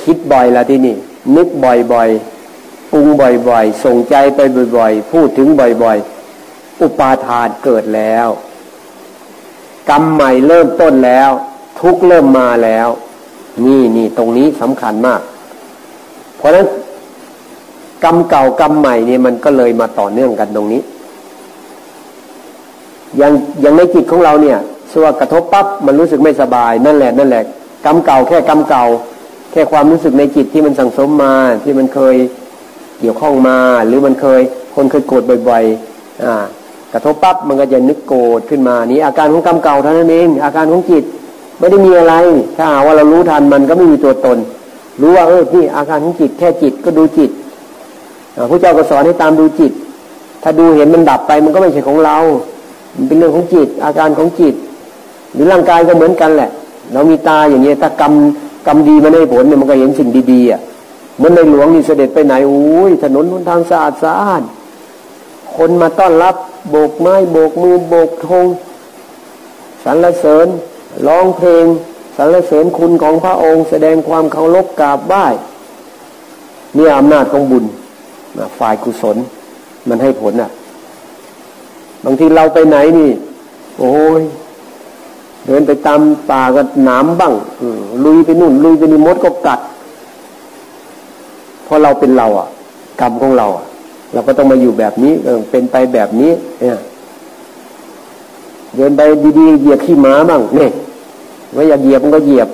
คิดบ่อยละที่นี่ นึกบ่อยๆปรุงบ่อยๆ ส่งใจไปบ่อยๆ พูดถึงบ่อยๆ อุปาทานเกิดแล้ว กรรมใหม่เริ่มต้นแล้ว ทุกเริ่มมาแล้ว นี่นี่ตรงนี้สำคัญมาก เพราะฉะนั้น กรรมเก่ากรรมใหม่เนี่ยมันก็เลยมาต่อเนื่องกันตรงนี้ อย่างอย่างในจิตของเราเนี่ยสว่ากระทบปั๊บมันรู้สึกไม่สบาย นั่นแหละนั่นแหละกรรมเก่าแค่กรรมเก่า แค่ความรู้สึกในจิตที่มันสั่งสมมาที่มันเคยเกี่ยวข้องมา หรือมันเคยคนเคยโกรธบ่อยๆอ่ากระทบปั๊บมันก็จะนึกโกรธขึ้นมานี้อาการของกรรมเก่าเท่านั้นเองอาการของจิตไม่ได้มีอะไร ถ้าว่าเรารู้ทันมันก็ไม่มีตัวตน รู้ว่าเออนี่อาการของจิตแค่จิตก็ดูจิต พระเจ้าก็สอนให้ตามดูจิต ถ้าดูเห็นมันดับไปมันก็ไม่ใช่ของเรา มันเป็นเรื่องของจิต อาการของจิต หรือร่างกายก็เหมือนกันแหละ เรามีตาอย่างนี้ถ้ากรรมกรรมดีมาได้ผลเนี่ยมันก็เห็นสิ่งดีๆอะเหมือนในหลวงนี่เสด็จไปไหนโอ้ยถนนหนทางสะอาดสะอาดคนมาต้อนรับโบกไม้โบกมือโบกธงสรรเสริญร้องเพลงสรรเสริญคุณของพระองค์ แสดงความเคารพกราบไหว้นี่อำนาจของบุญ ฝ่ายกุศล มันให้ผลอะ บางทีเราไปไหนนี่ โอ้ยเดินไปตามป่าก็หนามบ้างลุยไปนู่น ลุยไปนี่มดก็กัดเพราะเราเป็นเราอะ กรรมของเราอะ เราก็ต้องมาอยู่แบบนี้เออเป็นไปแบบนี้ เนี่ยเดินไปดีๆเหยียบขี้ม้าบ้างเนี่ยว่าอยากเหยียบมันก็เหยียบ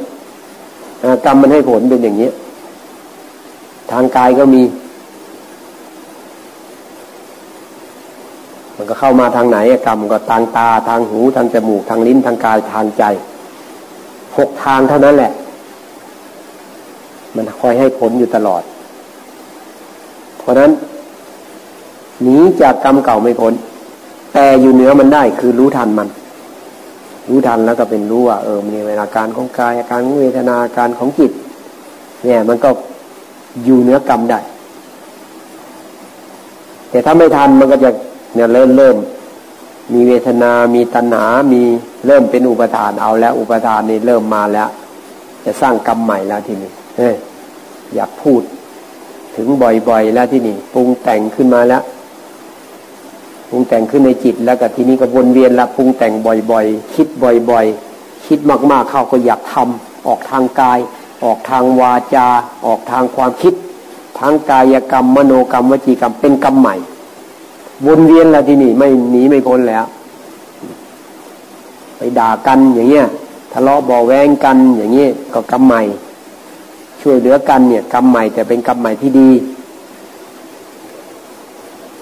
กรรมมันให้ผลเป็นอย่างนี้ ทางกายก็มี มันก็เข้ามาทางไหนกรรมก็ทางตาทางหูทางจมูกทางลิ้นทางกายทางใจหกทางเท่านั้นแหละ มันคอยให้ผลอยู่ตลอด เพราะนั้นหนีจากกรรมเก่าไม่พ้นแต่อยู่เหนือมันได้คือรู้ทันมัน รู้ทันแล้วก็เป็นรู้ว่าเออมีเวลาการของกายอาการของเวทนาอาการของจิต เนี่ย มันก็อยู่เหนือกรรมได้ แต่ถ้าไม่ทันมันก็จะ เนี่ยเริ่มเริ่ม มีเวทนา มีตัณหา มีเริ่มเป็นอุปทานเอาแล้ว อุปทานนี่เริ่มมาแล้ว จะสร้างกรรมใหม่แล้วทีนี้เฮ้ยอยากพูดถึงบ่อยๆ แล้วที่นี่ปรุงแต่งขึ้นมาแล้วปรุงแต่งขึ้นในจิตแล้วก็ทีนี้ก็วนเวียนละปรุงแต่งบ่อยๆ คิดบ่อยๆ คิดมากๆเข้าก็อยากทำออกทางกาย ออกทางวาจา ออกทางความคิด ทางกายกรรมมโนกรรมวจีกรรมเป็นกรรมใหม่ วนเวียนแล้วที่นี่ไม่หนีไม่พ้นแล้ว ไปด่ากันอย่างเงี้ยทะเลาะบ่อแวงกันอย่างเงี้ยก็กรรมใหม่ ช่วยเหลือกันเนี่ยกรรมใหม่แต่เป็นกรรมใหม่ที่ดี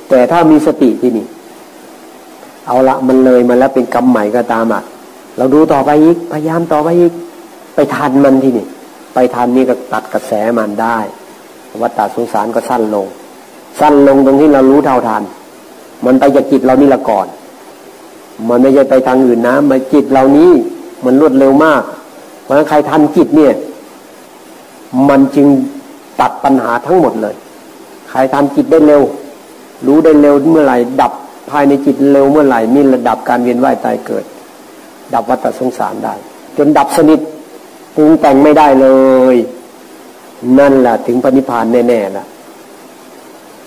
แต่ถ้ามีสติที่นี่ เอาละมันเลยมาแล้วเป็นกรรมใหม่ก็ตามอะ เราดูต่อไปอีกพยายามต่อไปอีก ไปทันมันที่นี่ ไปทันนี่ก็ตัดกระแสมันได้วัฏฏะสงสารก็สั้นลง สั้นลงตรงที่เรารู้เท่าทัน มันไปจากจิตเรานี่ละก่อน มันไม่ใช่ไปทางอื่นนะมันจิตเรานี้มันรวดเร็วมาก เพราะฉะนั้นใครทันจิตเนี่ย มันจึงตัดปัญหาทั้งหมดเลย ใครทำจิตได้เร็ว รู้ได้เร็วเมื่อไหร่ ดับภายในจิตเร็วเมื่อไหร่นี่ระดับการเวียนว่ายตายเกิด ดับวัฏสงสารได้ จนดับสนิทปรุงแต่งไม่ได้เลย นั่นแหละถึงพระนิพพานแน่ๆล่ะ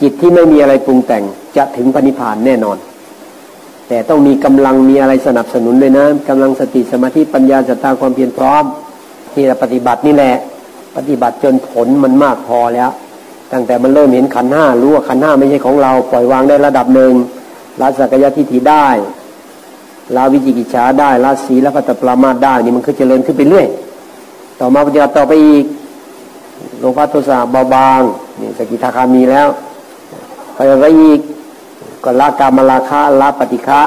จิตที่ไม่มีอะไรปรุงแต่ง จะถึงพระนิพานแน่นอน แต่ต้องมีกำลังมีอะไรสนับสนุนด้วยนะกำลังสติสมาธิปัญญาสตาความเพียรพร้อมที่เราปฏิบัตินี่แหละ ปฏิบัติจนผลมันมากพอแล้ว ตั้งแต่มันเริ่มเห็นขันห้ารู้ว่าขันห้าไม่ใช่ของเรา ปล่อยวางได้ระดับหนึ่งละสักยะทิฏฐิได้ละวิจิกิจฉาได้ละสีละพัตปรามาได้นี่มันคือเจริญขึ้นไปเรื่อยต่อมาปฏิบัติต่อไปอีกโลภะโทสะเบาบางนี่สกิทาคามีแล้วไปไปอีก ก็ละกามราคะละปฏิฆะ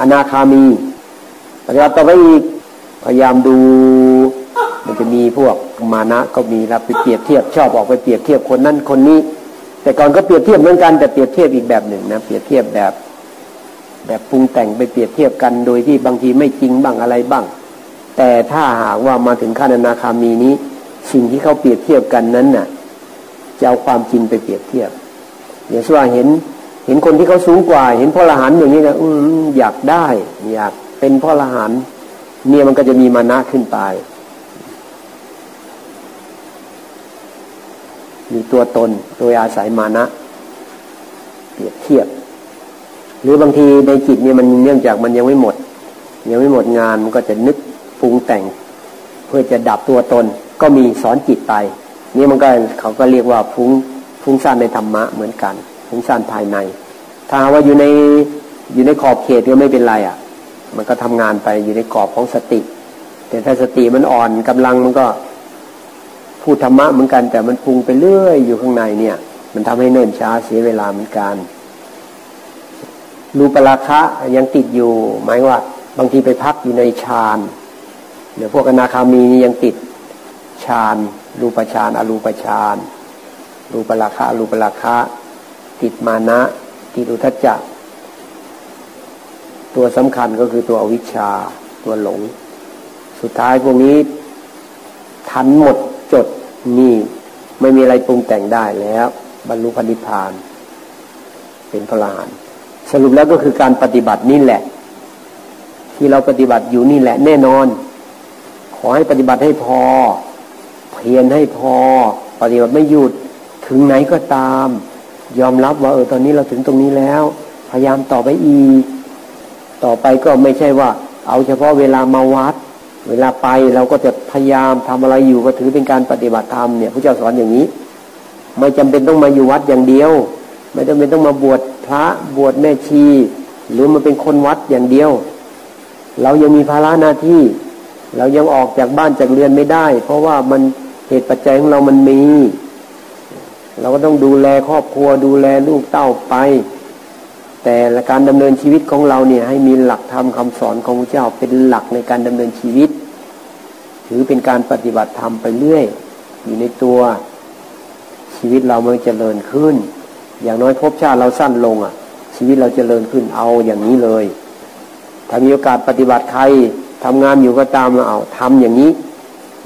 อนาคามีปฏิบัติต่อไปอีกพยายามดู มันจะมีพวกมานะก็มีแล้วไปเปรียบเทียบชอบออกไปเปรียบเทียบคนนั้นคนนี้ แต่ก่อนก็เปรียบเทียบเหมือนกันแต่เปรียบเทียบอีกแบบหนึ่งนะเปรียบเทียบแบบ แบบปรุงแต่งไปเปรียบเทียบกันโดยที่บางทีไม่จริงบ้างอะไรบ้าง แต่ถ้าหากว่ามาถึงขั้นอนาคามีนี้ สิ่งที่เขาเปรียบเทียบกันนั้นน่ะจะเอาความจริงไปเปรียบเทียบอย่างเช่นเห็น เห็นคนที่เขาสูงกว่า เห็นพ่อละหันอย่างนี้นะอืมอยากได้ อยากเป็นพ่อละหันเนี่ยมันก็จะมีมานะขึ้นไป มีตัวตนโดยอาศัยมานะเปรียบเทียบ หรือบางทีในจิตเนี่ยมันเนื่องจากมันยังไม่หมด ยังไม่หมดงานมันก็จะนึกปรุงแต่ง เพื่อจะดับตัวตน ก็มีสอนจิตไป นี่มันก็เขาก็เรียกว่าฟุ้งฟุ้งซ่านในธรรมะเหมือนกัน ฟุ้งซ่านภายใน ถ้าว่าอยู่ในอยู่ในขอบเขตก็ไม่เป็นไรอะ มันก็ทำงานไปอยู่ในกรอบของสติ แต่ถ้าสติมันอ่อนกำลังมันก็พูดธรรมะเหมือนกัน แต่มันปรุงไปเรื่อยอยู่ข้างในเนี่ย มันทำให้เนิ่นช้าเสียเวลาเหมือนกันรูปราคะยังติดอยู่ หมายว่า บางทีไปพักอยู่ในฌานเดี๋ยวพวกอนาคามีนี่ยังติดฌานรูปฌานอรูปฌานรูปราคะรูปราคะ ติดมานะติดอุทจจะตัวสำคัญก็คือตัวอวิชชาตัวหลง สุดท้ายพวกนี้ทันหมดจดนี่ไม่มีอะไรปรุงแต่งได้แล้ว บรรลุพนิพพาน เป็นพลานสรุปแล้วก็คือการปฏิบัตินี่แหละ ที่เราปฏิบัติอยู่นี่แหละแน่นอน ขอให้ปฏิบัติให้พอ เพียรให้พอ ปฏิบัติไม่หยุดถึงไหนก็ตาม ยอมรับว่าเออตอนนี้เราถึงตรงนี้แล้ว พยายามต่อไปอีก ต่อไปก็ไม่ใช่ว่า เอาเฉพาะเวลามาวัด เวลาไปเราก็จะพยายามทำอะไรอยู่ก็ถือเป็นการปฏิบัติธรรมเนี่ยพระเจ้าสอนอย่างนี้ ไม่จำเป็นต้องมาอยู่วัดอย่างเดียว ไม่จำเป็นต้องมาบวชพระบวชแม่ชี หรือมาเป็นคนวัดอย่างเดียว เรายังมีภาระหน้าที่ เรายังออกจากบ้านจากเรือนไม่ได้ เพราะว่ามันเหตุปัจจัยของเรามันมี เราก็ต้องดูแลครอบครัวดูแลลูกเต้าไป แต่ละการดำเนินชีวิตของเราเนี่ยให้มีหลักธรรมคาสอนของพระเจ้าเป็นหลักในการดำเนินชีวิต ถือเป็นการปฏิบัติธรรมไปเรื่อย อยู่ในตัวชีวิตเรามันจเจริญขึ้น อย่างน้อยภพชาติเราสั้นลงอะ ชีวิตเราจเจริญขึ้นเอาอย่างนี้เลย ถ้ามีโอกาสปฏิบัติใครทำงานอยู่ก็ตามเราเอาทำอย่างนี้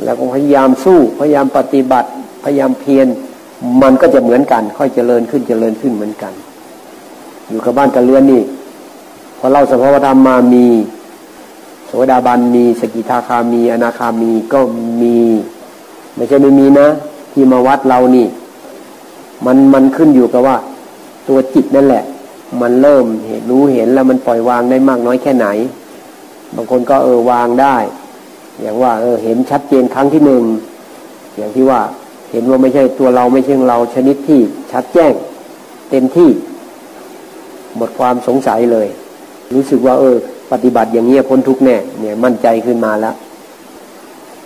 แล้วก็พยายามสู้พยายามปฏิบัติพยายามเพียร มันก็จะเหมือนกัน ค่อยเจริญขึ้นเจริญขึ้นเหมือนกัน อยู่กับบ้านกับเรือนนี่พอเล่าสภาวธรรมมามีโสดาบันมีสกิทาคามี อนาคามีก็มีไม่ใช่ไม่มีนะ ที่มาวัดเรานี่ มันมันขึ้นอยู่กับว่า ตัวจิตนั่นแหละ มันเริ่มเห็นรู้เห็นแล้วมันปล่อยวางได้มากน้อยแค่ไหน บางคนก็เออวางได้ อย่างว่า เออเห็นชัดเจนครั้งที่หนึ่งอย่างที่ว่า เห็นว่าไม่ใช่ตัวเราไม่ใช่เราชนิดที่ชัดแจ้ง เต็มที่ หมดความสงสัยเลย รู้สึกว่า เออ ปฏิบัติอย่างเงี้ยพ้นทุกแน่เนี่ยมั่นใจขึ้นมาแล้ว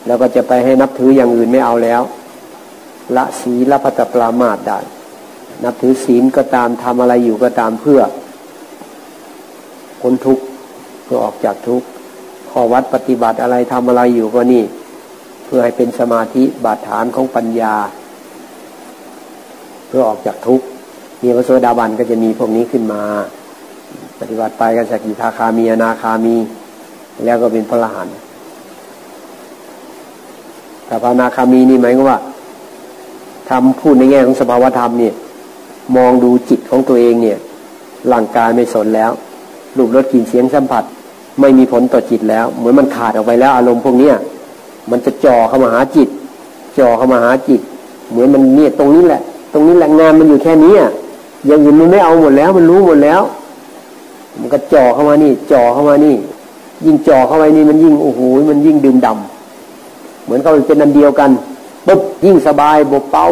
แล้วก็จะไปให้นับถืออย่างอื่นไม่เอาแล้ว ละศีละพัตปรามาตได้ นับถือศีลก็ตามทำอะไรอยู่ก็ตามเพื่อพ้นทุกข์เพื่อออกจากทุกข์ข้อวัดปฏิบัติอะไรทำอะไรอยู่ก็นี่ เพื่อให้เป็นสมาธิบาดฐานของปัญญา เพื่อออกจากทุกข์มีพระโสดาบันก็จะมีพวกนี้ขึ้นมา ปฏิบัติไปกันสกิทาคามีอนาคามี แล้วก็เป็นพระรหันต์แต่พระนาคามีนี่หมายว่าทำพูดในแง่ของสภาวธรรมเนี่ย มองดูจิตของตัวเองเนี่ยร่างกายไม่สนแล้วรูปรสกลิ่นเสียงสัมผัส ไม่มีผลต่อจิตแล้ว เหมือนมันขาดออกไปแล้วอารมณ์พวกเนี้ย มันจะจ่อเข้ามาหาจิต จ่อเข้ามาหาจิต เหมือนมันเนี่ยตรงนี้แหละ ตรงนี้แหละงานมันอยู่แค่นี้อะย่างอื่นมันไม่เอาหมดแล้ว มันรู้หมดแล้ว มันก็จ่อเข้ามานี่ จ่อเข้ามานี่ ยิ่งจ่อเข้าไปนี่มันยิ่งโอ้โหมันยิ่งดื่มดำเหมือนเขาเป็นอันเดียวกันปุ๊บยิ่งสบายบเป่า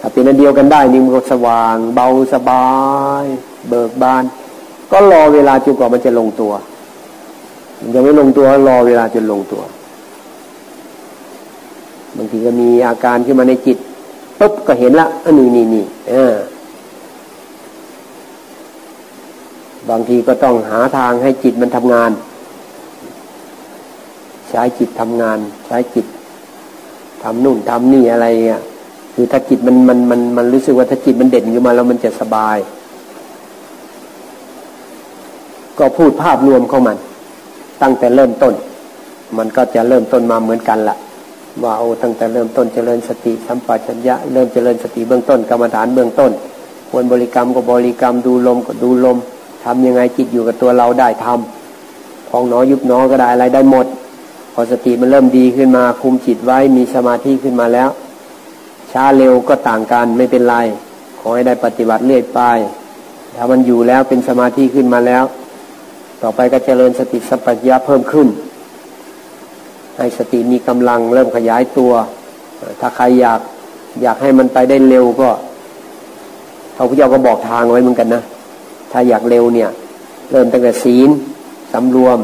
ถ้าเป็นอันเดียวกันได้นี่มันก็สว่าง เบาสบาย เบิกบาน ก็รอเวลาจนกว่ามันจะลงตัว ยังไม่ลงตัวรอเวลาจนลงตัวบางทีก็มีอาการขึ้นมาในจิตปุ๊บก็เห็นละอันนี้นี่นี่เออบางทีก็ต้องหาทางให้จิตมันทำงาน ใช้จิตทำงาน ใช้จิตทำนู่นทำนี่อะไรเงี้ยคือถ้าจิตมันมันมันมันรู้สึกว่าถ้าจิตมันเด่นขึ้นมาแล้วมันจะสบาย ก็พูดภาพรวมเของมัน ตั้งแต่เริ่มต้น มันก็จะเริ่มต้นมาเหมือนกันละว่าโอ้ตั้งแต่เริ่มต้นเจริญสติสัมปชัญญะเริ่มเจริญสติเบื้องต้นกรรมฐานเบื้องต้นควรบริกรรมก็บริกรรมดูลมก็ดูลมทำยังไงจิตอยู่กับตัวเราได้ทำพองหนอยุบหนอก็ได้อะไรได้หมด พอสติมันเริ่มดีขึ้นมาคุมจิตไว้มีสมาธิขึ้นมาแล้ว ช้าเร็วก็ต่างกันไม่เป็นไรขอให้ได้ปฏิบัติเรื่อยไปถ้ามันอยู่แล้วเป็นสมาธิขึ้นมาแล้ว ต่อไปก็เจริญสติสัพพัญญะเพิ่มขึ้น ให้สติมีกำลังเริ่มขยายตัว ถ้าใครอยากอยากให้มันไปได้เร็วก็พระพุทธเจ้าก็บอกทางไว้เหมือนกันนะ ถ้าอยากเร็วเนี่ย เริ่มตั้งแต่ศีลสำรวม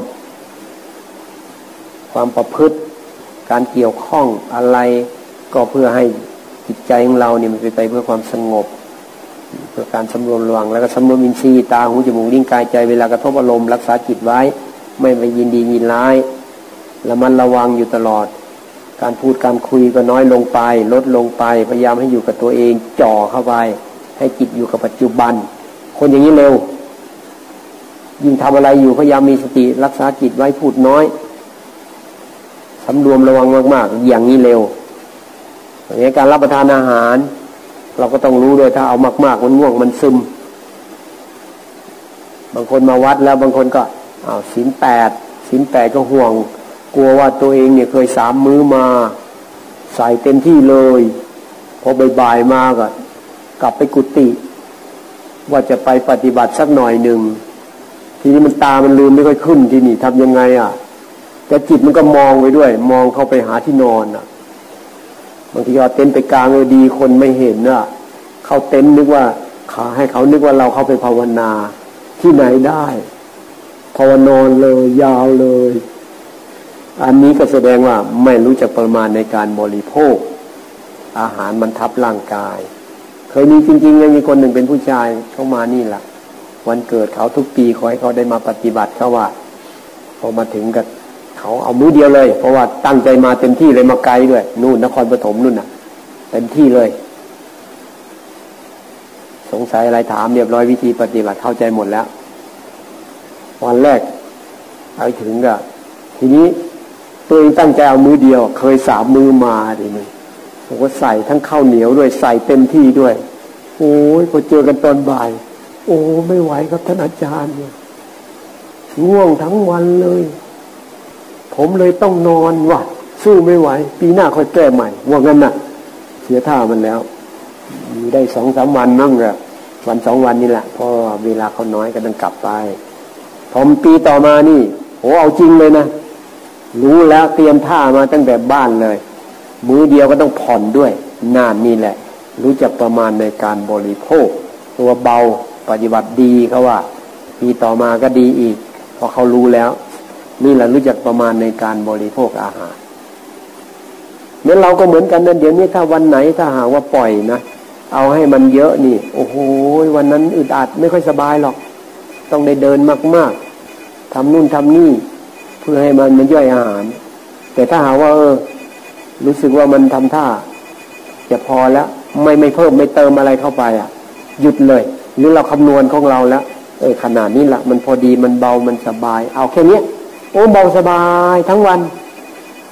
ความประพฤติ การเกี่ยวข้องอะไร ก็เพื่อให้จิตใจของเราเนี่ยมันไปไปเพื่อความสงบ เพื่อการสำรวมระวังแล้วก็สำรวมอินทรีย์ตาหูจมูกลิ้นกายใจเวลากระทบอารมณ์รักษาจิตไว้ ไม่ไปยินดียินร้ายแล้วมันระวังอยู่ตลอด การพูดการคุยก็น้อยลงไป ลดลงไปพยายามให้อยู่กับตัวเองจ่อเข้าไป ให้จิตอยู่กับปัจจุบัน คนอย่างนี้เร็ว ยิ่งทำอะไรอยู่พยายามมีสติรักษาจิตไว้พูดน้อยสำรวมระวังมาก ๆ อย่างนี้เร็วอย่างนี้การรับประทานอาหาร เราก็ต้องรู้ด้วยถ้าเอามาก ๆ มันง่วงมันซึม บางคนมาวัดแล้วบางคนก็อ้าวศีลแปดศีลแปดก็ห่วง กลัวว่าตัวเองเนี่ยเคยสามมื้อมาใส่เต็มที่เลยพอบ่ายๆมาก็กลับไปกุฏิว่าจะไปปฏิบัติสักหน่อยหนึ่งทีนี้มันตามันลืมไม่ค่อยขึ้นที่นี่ทำยังไงอะ แต่จิตมันก็มองไปด้วย มองเข้าไปหาที่นอนอะ บางทีเอาเต็นท์ไปกลางเลยดีคนไม่เห็นอะเข้าเต็นท์นึกว่าขาให้เขานึกว่าเราเข้าไปภาวนาที่ไหนได้ ภาวนอนเลยยาวเลย อันนี้ก็แสดงว่าไม่รู้จักประมาณในการบริโภค อาหารมันทับร่างกาย เคยมีจริงๆเลยมีคนหนึ่งเป็นผู้ชายเข้ามานี่แหละวันเกิดเขาทุกปีขอให้เขาได้มาปฏิบัติเขาว่าพอมาถึงกับ เขาเอามือเดียวเลย เพราะว่าตั้งใจมาเต็มที่เลยมาไกลด้วย นู่นนครปฐมนู่นน่ะเต็มที่เลย สงสัยอะไรถามเรียบร้อยวิธีปฏิบัติเข้าใจหมดแล้ว วันแรกไปถึงก็ทีนี้ตัวเองตั้งใจเอามือเดียว เคยสามมือมาดิมึงผมก็ใส่ทั้งข้าวเหนียวด้วยใส่เต็มที่ด้วย โอ้ยพอเจอกันตอนบ่าย โอ้ไม่ไหวครับท่านอาจารย์เนี่ยง่วงทั้งวันเลย ผมเลยต้องนอนว่ะสู้ไม่ไหว ปีหน้าค่อยแก้ใหม่ ว่างั้นน่ะ เสียท่ามันแล้วอยู่ได้สองสามวันนั่งเลยวันสองวันนี่แหละเพราะเวลาเขาน้อยก็ต้องกลับไป พอมปีต่อมานี่โหเอาจริงเลยนะ รู้แล้วเตรียมท่ามาตั้งแต่บ้านเลย มือเดียวก็ต้องผ่อนด้วยนานนี่แหละ รู้จักประมาณในการบริโภค ตัวเบาปฏิบัติดีเขาว่า ปีต่อมาก็ดีอีก พอเขารู้แล้ว นี่แหละรู้จักประมาณในการบริโภคอาหารเนี่ยเราก็เหมือนกันนะเดี๋ยวนี้ถ้าวันไหนถ้าหากว่าปล่อยนะเอาให้มันเยอะนี่ โอ้โหวันนั้นอึดอัดไม่ค่อยสบายหรอก ต้องได้เดินมากๆทำนู่นทำนี่ เพื่อให้มันมันย่อยอาหาร แต่ถ้าหาว่าเออ รู้สึกว่ามันทำท่า จะพอแล้ว ไม่ไม่เพิ่มไม่เติมอะไรเข้าไปอะ หยุดเลย หรือเราคำนวณของเราแล้วเออขนาดนี้ละมันพอดีมันเบามันสบาย เอาแค่นี้ โอ้เบาสบายทั้งวัน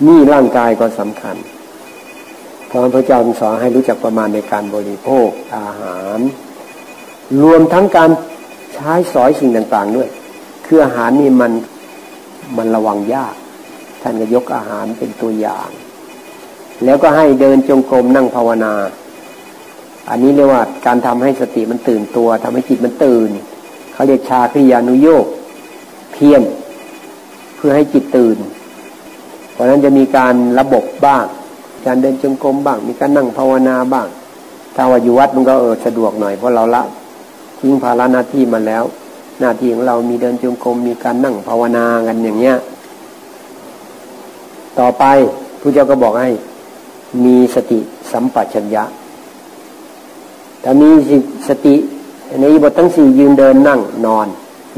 นี่ร่างกายก็สำคัญพระพุทธเจ้าสอนให้รู้จักประมาณในการบริโภคอาหาร รวมทั้งการใช้สอยสิ่งต่างๆด้วยคืออาหารนี่มันมันระวังยาก ท่านก็ยกอาหารเป็นตัวอย่าง แล้วก็ให้เดินจงกรมนั่งภาวนา อันนี้เรียกว่าการทำให้สติมันตื่นตัวทำให้จิตมันตื่นเขาเรียกชาคริยานุโยกเพียร เพื่อให้จิตตื่น เพราะนั้นจะมีการระบบบ้าง การเดินจงกรมบ้าง มีการนั่งภาวนาบ้าง ถ้าว่าอยู่วัดมันก็เออสะดวกหน่อยเพราะเราละทิ้งภาระหน้าที่มาแล้ว หน้าที่ของเรามีเดินจงกรมมีการนั่งภาวนากันอย่างเงี้ย ต่อไปผู้เจ้าก็บอกให้ มีสติสัมปชัญญะถ้ามีสติในอิบททั้งสี่ยืนเดินนั่งนอน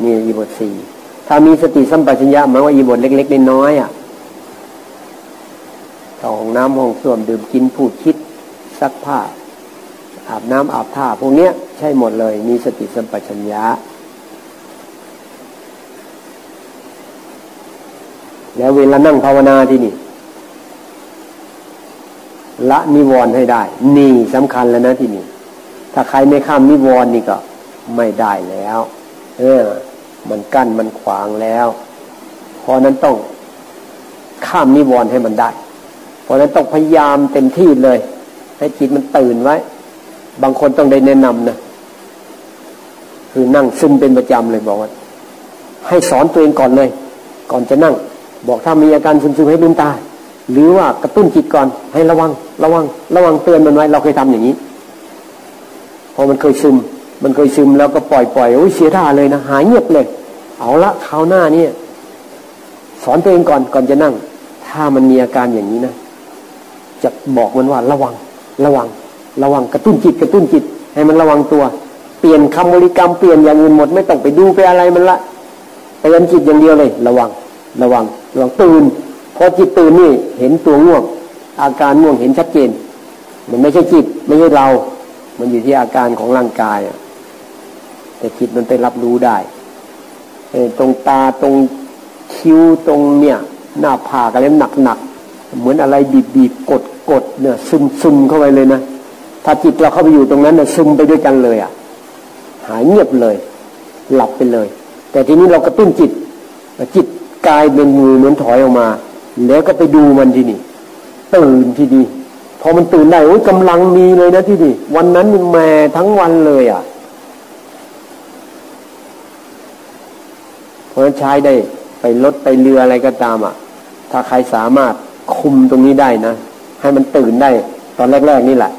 นี่อิบทสี่ ถ้ามีสติสัมปชัญญะหมายว่าอิบทเล็กๆน้อยๆอะเข้าห้องน้ำห้องส้วมดื่มกินพูดคิดซักผ้า อาบน้ำอาบท่าพวกเนี้ยใช่หมดเลย มีสติสัมปชัญญะ แล้วเวลานั่งภาวนาที่นี่ ละนิวรณ์ให้ได้ นี่สำคัญแล้วนะที่นี่ ถ้าใครไม่ข้ามนิวรณ์นี่ก็ไม่ได้แล้ว เออ มันกั้นมันขวางแล้ว เพราะนั้นต้องข้ามนิวรณ์ให้มันได้ เพราะนั้นต้องพยายามเต็มที่เลย ให้จิตมันตื่นไว้ บางคนต้องได้แนะนำนะคือนั่งซึมเป็นประจำเลยบอกว่าให้สอนตัวเองก่อนเลย ก่อนจะนั่ง บอกถ้ามีอาการซึมๆให้ลืมตา หรือว่ากระตุ้นจิตก่อน ให้ระวัง ระวัง ระวังเตือนมันไว้ เราเคยทำอย่างนี้ พอมันเคยซึม มันเคยซึมแล้วก็ปล่อยปล่อยโอ้ยเสียท่าเลยนะหายเงียบเลยเอาละคราวหน้านี่สอนตัวเองก่อนก่อนจะนั่ง ถ้ามันมีอาการอย่างนี้นะจะบอกมันว่าระวัง ระวัง ระวังกระตุ้นจิตกระตุ้นจิต ให้มันระวังตัว เปลี่ยนคำบริกรรมเปลี่ยนอย่างอื่นหมดไม่ต้องไปดูไปอะไรมันละเตือนจิตอย่างเดียวเลย ระวัง ระวังระวังตื่นพอจิตตื่นนี่เห็นตัวง่วง อาการง่วงเห็นชัดเจน มันไม่ใช่จิต ไม่ใช่เรา มันอยู่ที่อาการของร่างกาย แต่จิตมันไปรับรู้ได้ตรงตาตรงคิ้วตรงเนี่ย หน้าผากอะไรหนักหนักเหมือนอะไรบีบบีบกดกดเนี่ย ซึมซึมเข้าไปเลยนะถ้าจิตเราเข้าไปอยู่ตรงนั้นเนี่ยซึมไปด้วยกันเลยอะ หายเงียบเลย หลับไปเลย แต่ทีนี้เรากระตุ้นจิต จิตกายเป็นมือเหมือนถอยออกมา แล้วก็ไปดูมันทีนี่ตื่นทีนี่พอมันตื่นได้โอ้ยกำลังมีเลยนะที่นี่วันนั้นมันแม่ทั้งวันเลยอะ เพราะฉะนั้นใช้ได้ไปรถไปเรืออะไรก็ตามอะ ถ้าใครสามารถคุมตรงนี้ได้นะ ให้มันตื่นได้ตอนแรกๆนี่แหละ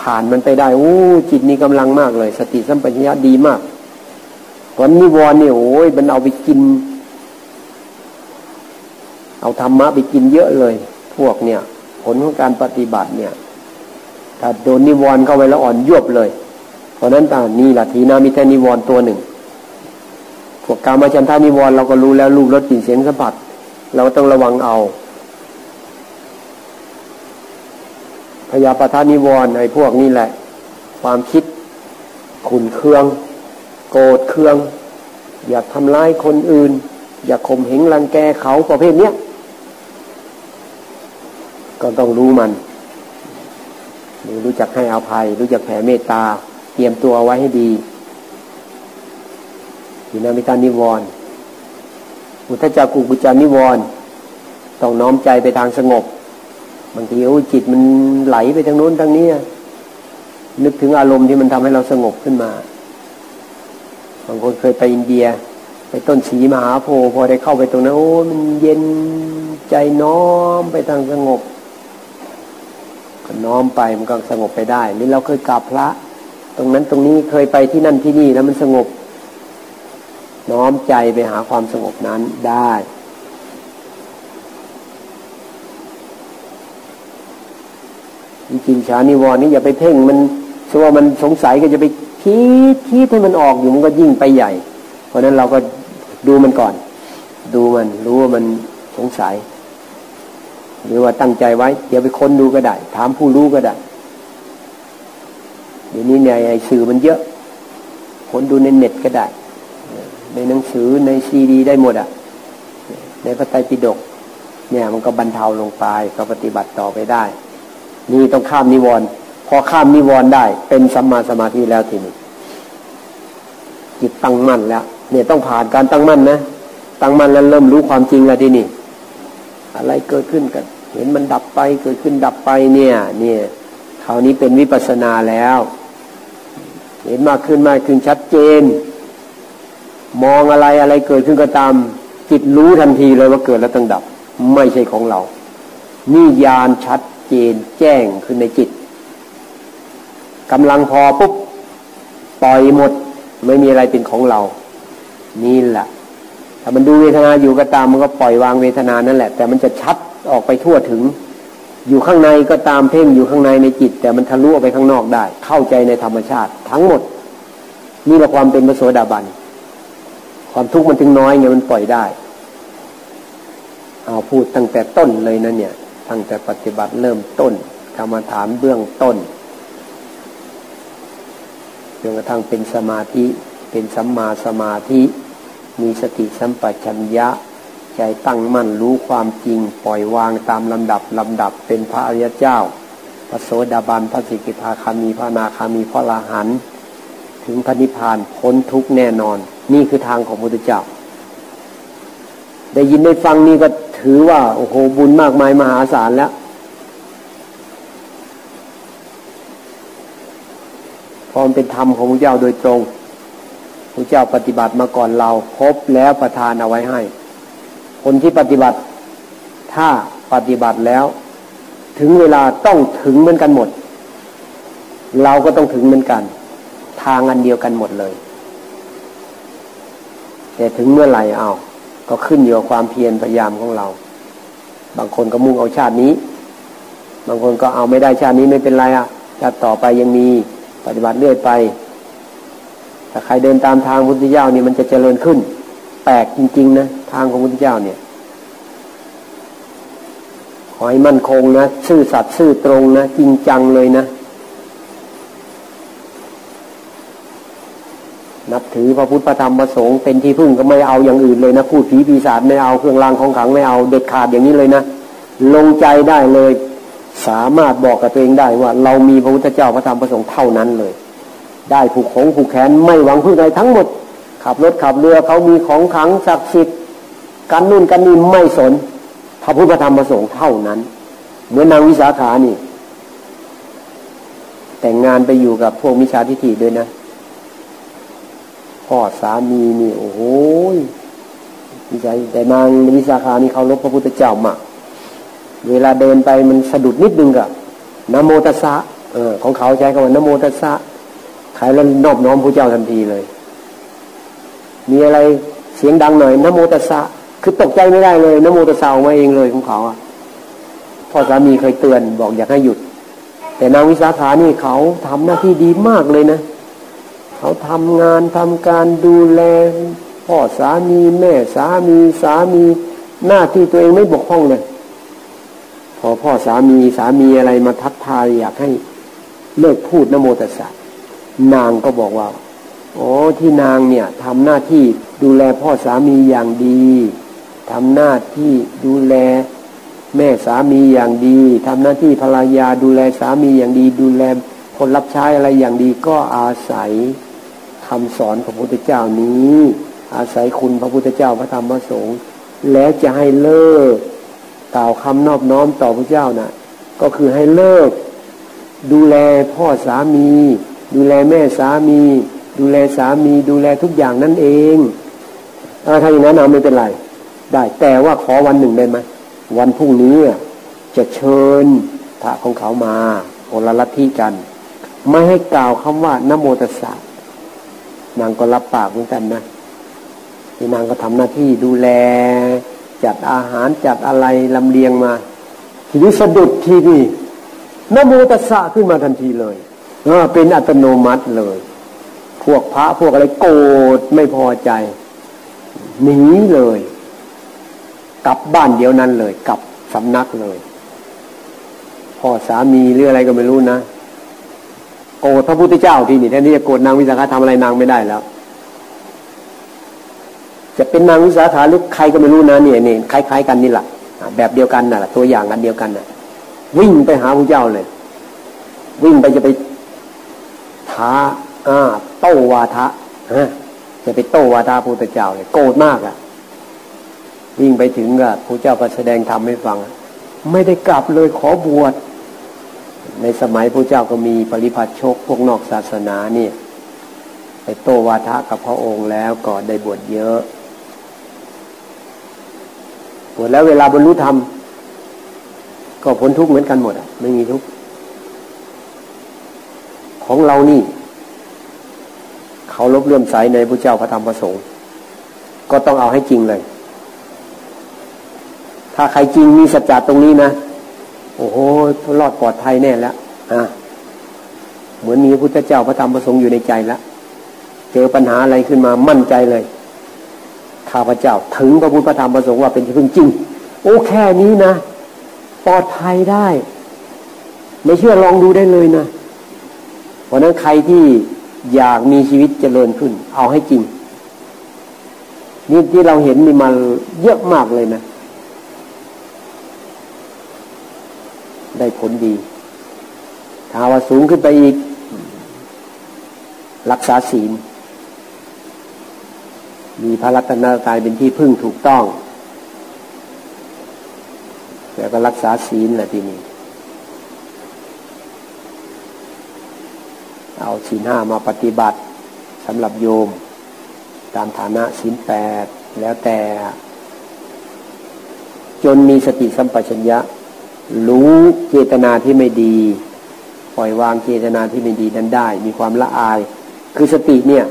ผ่านมันไปได้โอ้จิตนี้กำลังมากเลย สติสัมปชัญญะดีมากวันนิวรณ์เนี่ยโอ้ยมันเอาไปกิน เอาธรรมะไปกินเยอะเลย พวกเนี่ย ผลของการปฏิบัติเนี่ยถ้าโดนนิวรณ์เข้าไปแล้วอ่อนยวบเลย เพราะนั้นตานี่แหละทีนามิทนิวรณ์ตัวหนึ่ง พวกกามาชันทานิวรณ์เราก็รู้แล้วรูปรสกลิ่นเสียงสัมผัสเราต้องระวังเอาพยาปทานิวรณ์ไอ้พวกนี้แหละ ความคิดขุนเคือง โกรธเคือง อยากทำร้ายคนอื่น อยากข่มเหงรังแกเขาประเภทเนี้ยก็ต้องรู้มัน รู้จักให้อภัย รู้จักแผ่เมตตา เตรียมตัวไว้ให้ดี อยู่ในมิตานิวรณ์อุทจักกุกุจานิวรณ์ต้องน้อมใจไปทางสงบ บางทีโอ้จิตมันไหลไปทางโน้นทางนี้นึกถึงอารมณ์ที่มันทำให้เราสงบขึ้นมา บางคนเคยไปอินเดีย ไปต้นสีมหาโพธิ์พอได้เข้าไปตรงนั้นโอ้มันเย็นใจน้อมไปทางสงบก็น้อมไปมันก็สงบไปได้หรือเราเคยกราบพระ ตรงนั้นตรงนี้เคยไปที่นั่นที่นี่แล้วมันสงบ น้อมใจไปหาความสงบนั้นได้ จริงๆชานิวรณ์นี่อย่าไปเพ่งมันชัวมันสงสัยก็จะไปคิดคิดให้มันออกอยู่มันก็ยิ่งไปใหญ่ เพราะนั้นเราก็ดูมันก่อน ดูมันรู้ว่ามันสงสัย หรือว่าตั้งใจไว้ เดี๋ยวไปค้นดูก็ได้ ถามผู้รู้ก็ได้ เดี๋ยวนี้ในสื่อมันเยอะค้นดูในเน็ตก็ได้ ในหนังสือในซีดี ได้หมดอะ ในพระไตรปิฎกเนี่ยมันก็บรรเทาลงไปก็ปฏิบัติต่อไปได้ นี่ต้องข้ามนิวรณ์พอข้ามนิวรณ์ได้ เป็นสัมมาสมาธิแล้วทีนี้จิตตั้งมั่นแล้ว เนี่ยต้องผ่านการตั้งมั่นนะตั้งมั่นแล้วเริ่มรู้ความจริงแล้วทีนี้อะไรเกิดขึ้นกัน เห็นมันดับไปเกิดขึ้นดับไปเนี่ย เนี่ยคราวนี้เป็นวิปัสนาแล้ว เห็นมากขึ้นมากขึ้นชัดเจน มองอะไรอะไรเกิดขึ้นก็ตาม จิตรู้ทันทีเลยว่าเกิดแล้วต้องดับ ไม่ใช่ของเรา นี่ยานชัดเจนแจ้งขึ้นในจิตกำลังพอปุ๊บปล่อยหมดไม่มีอะไรเป็นของเรา นี่แหละถ้ามันดูเวทนาอยู่ก็ตามมันก็ปล่อยวางเวทนานั่นแหละ แต่มันจะชัดออกไปทั่วถึง อยู่ข้างในก็ตามเพ่งอยู่ข้างในในจิต แต่มันทะลุออกไปข้างนอกได้ เข้าใจในธรรมชาติ ทั้งหมด นี่แหละความเป็นพระโสดาบัน ความทุกข์มันถึงน้อยไงมันปล่อยได้ เอาพูดตั้งแต่ต้นเลยนะเนี่ย ตั้งแต่ปฏิบัติเริ่มต้นกรรมฐานเบื้องต้นจนกระทั่งเป็นสมาธิ เป็นสัมมาสมาธิ มีสติสัมปชัญญะ ใจตั้งมั่นรู้ความจริง ปล่อยวางตามลำดับลำดับเป็นพระอริยเจ้าพระโสดาบันพระสิกิทาคามีพระนาคามีพระลาหัน ถึงพระนิพพานพ้นทุกแน่นอน นี่คือทางของพระพุทธเจ้า ได้ยินได้ฟังนี่ก็ถือว่าโอ้โหบุญมากมายมหาศาลแล้วพร้อมเป็นธรรมของพระเจ้าโดยตรงพระเจ้าปฏิบัติมาก่อนเราพบแล้วประทานเอาไว้ให้ คนที่ปฏิบัติ ถ้าปฏิบัติแล้ว ถึงเวลาต้องถึงเหมือนกันหมด เราก็ต้องถึงเหมือนกัน ทางอันเดียวกันหมดเลย แต่ถึงเมื่อไหร่เอาก็ขึ้นอยู่กับความเพียรพยายามของเรา บางคนก็มุ่งเอาชาตินี้ บางคนก็เอาไม่ได้ชาตินี้ไม่เป็นไรอะชาติต่อไปยังมีปฏิบัติเรื่อยไปถ้าใครเดินตามทางพุทธเจ้าเนี่ยมันจะเจริญขึ้น แปลกจริง ๆ นะ ทางของพุทธเจ้าเนี่ยขอให้มั่นคงนะ ซื่อสัตย์ซื่อตรงนะ จริงจังเลยนะ นับถือพระพุทธพระธรรมพระสงฆ์เป็นที่พึ่งก็ไม่เอาอย่างอื่นเลยนะพูดผีปีศาจไม่เอาเครื่องรางของขังไม่เอาเด็ดขาดอย่างนี้เลยนะ ลงใจได้เลย สามารถบอกกับตัวเองได้ว่า เรามีพระพุทธเจ้าพระธรรมพระสงฆ์เท่านั้นเลย ได้ผูกของผูกแขนไม่หวังพึ่งใดทั้งหมด ขับรถขับเรือเขามีของขังศักดิ์สิทธิ์กันนู่นกันนี่ไม่สนพระพุทธธรรมพระสงฆ์เท่านั้น เหมือนนางวิสาขานี่ แต่งงานไปอยู่กับพวกมิจฉาทิฏฐิด้วยนะ พ่อสามีนี่โอ้โหวิจัยแต่นางวิสาขานี่เขาลบพระพุทธเจ้ามากเวลาเดินไปมันสะดุดนิดนึงกับนโมตัสสะเออของเขาใช้คำว่านโมตัสสะใครแล้วนอบน้อมพระเจ้าทันทีเลย มีอะไรเสียงดังหน่อยนโมตัสสะคือตกใจไม่ได้เลยนโมตัสสะออกมาเองเลยของเขาอะพ่อสามีเคยเตือนบอกอยากให้หยุด แต่นางวิสาขานี่เขาทำหน้าที่ดีมากเลยนะ เขาทำงานทำการดูแลพ่อสามีแม่สามีสามีหน้าที่ตัวเองไม่บกพร่องเลย พอพ่อสามีสามีอะไรมาทักทายอยากให้เลิกพูดนโมตัสสะนางก็บอกว่าโอ้ที่นางเนี่ยทำหน้าที่ดูแลพ่อสามีอย่างดีทำหน้าที่ดูแลแม่สามีอย่างดีทำหน้าที่ภรรยาดูแลสามีอย่างดี ดูแลคนรับใช้อะไรอย่างดีก็อาศัย คำสอนของพระพุทธเจ้านี้ อาศัยคุณพระพุทธเจ้าพระธรรมพระสงฆ์แล้วจะให้เลิกกล่าวคำนอบน้อมต่อพระเจ้านะ่ะ ก็คือให้เลิก ดูแลพ่อสามี ดูแลแม่สามี ดูแลสามีดูแลทุกอย่างนั่นเองถ้าอย่างนั้นเอาไม่เป็นไร ได้แต่ว่าขอวันหนึ่งได้ไหมวันพรุ่งนี้จะเชิญพระของเขามาคนละลัทธิกัน ไม่ให้กล่าวคำว่านโมตัสสะ นางก็รับปากเหมือนกันนะที่นางก็ทำหน้าที่ดูแล จัดอาหารจัดอะไรลำเลียงมาทีนี้สะดุดทีนี่นโมตัสสะขึ้นมาทันทีเลยเออเป็นอัตโนมัติเลย พวกพระพวกอะไรโกรธไม่พอใจหนีเลย กลับบ้านเดียวนั้นเลย กลับสำนักเลยพ่อสามีหรืออะไรก็ไม่รู้นะ โกรธพระพุทธเจ้าที่นี่แทนที่จะโกรธนางวิสาขาทำอะไรนางไม่ได้แล้ว จะเป็นนางวิสาขาหรือใครก็ไม่รู้นะเนี่ยนี่คล้ายๆกันนี่แหละแบบเดียวกันน่ะตัวอย่างกันเดียวกันน่ะ วิ่งไปหาพระเจ้าเลย วิ่งไปจะไปท้าอ่าโต้วาทะจะไปโต้วาทะพระพุทธเจ้าเลย โกรธมากอะวิ่งไปถึงก็พระเจ้าก็แสดงธรรมให้ฟัง ไม่ได้กลับเลยขอบวช ในสมัยพระเจ้าก็มีปริพัชชกพวกนอกศาสนาเนี่ยไปโตวาทะกับพระองค์แล้วก็ได้บวชเยอะบวชแล้วเวลาบรรลุธรรม ก็พ้นทุกข์เหมือนกันหมดอะ ไม่มีทุกข์ของเรานี่ เขาลบเลื่อมใสในพระเจ้าพระธรรมพระสงฆ์ก็ต้องเอาให้จริงเลย ถ้าใครจริงมีสัจจะตรงนี้นะ โอ้โหรอดปลอดภัยแน่แล้วอะเหมือนมีพระพุทธเจ้าพระธรรมพระสงฆ์อยู่ในใจแล้วเจอปัญหาอะไรขึ้นมามั่นใจเลยข้าพเจ้าถึงพระพุทธพระธรรมพระสงฆ์ว่าเป็นที่พึ่งจริง โอ้แค่นี้นะปลอดภัยได้ ไม่เชื่อลองดูได้เลยนะเพราะนั้นใครที่อยากมีชีวิตเจริญขึ้น เอาให้จริงนี่ที่เราเห็นนี่มาเยอะมากเลยนะ ได้ผลดีถ้าว่าสูงขึ้นไปอีก รักษาศีล มีพระรัตนตรัยเป็นที่พึ่งถูกต้อง แล้วก็รักษาศีลแหละทีนี้ เอาศีลห้ามาปฏิบัติสำหรับโยม ตามฐานะศีลแปดแล้วแต่ จนมีสติสัมปชัญญะ รู้เจตนาที่ไม่ดี ปล่อยวางเจตนาที่ไม่ดีนั้นได้ มีความละอาย คือสติเนี่ย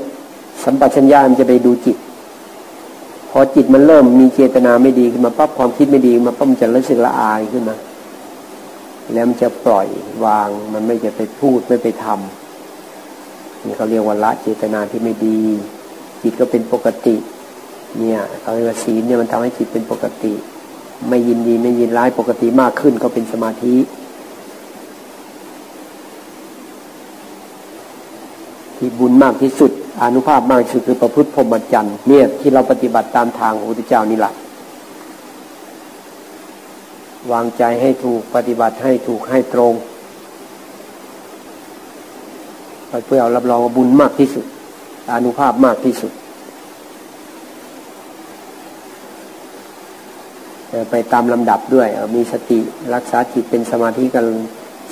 สัมปชัญญะมันจะไปดูจิต พอจิตมันเริ่มมีเจตนาไม่ดีขึ้นมาปั๊บความคิดไม่ดีมาปั๊บมันจะรู้สึกละอายขึ้นมาแล้วมันจะปล่อยวางมันไม่จะไปพูดไม่ไปทำนี่เขาเรียกว่าละเจตนาที่ไม่ดี จิตก็เป็นปกติ เนี่ยเขาเรียกว่าศีลเนี่ยมันทำให้จิตเป็นปกติ ไม่ยินดีไม่ยินร้ายปกติมากขึ้นก็เป็นสมาธิที่บุญมากที่สุดอนุภาพมากที่สุดคือประพฤติพรหมจรรย์เนี่ยที่เราปฏิบัติตามทางของพระพุทธเจ้านี่แหละวางใจให้ถูกปฏิบัติให้ถูกให้ตรงเพื่อเอารับรองบุญมากที่สุดอนุภาพมากที่สุด ไปตามลำดับด้วย มีสติรักษาจิตเป็นสมาธิกัน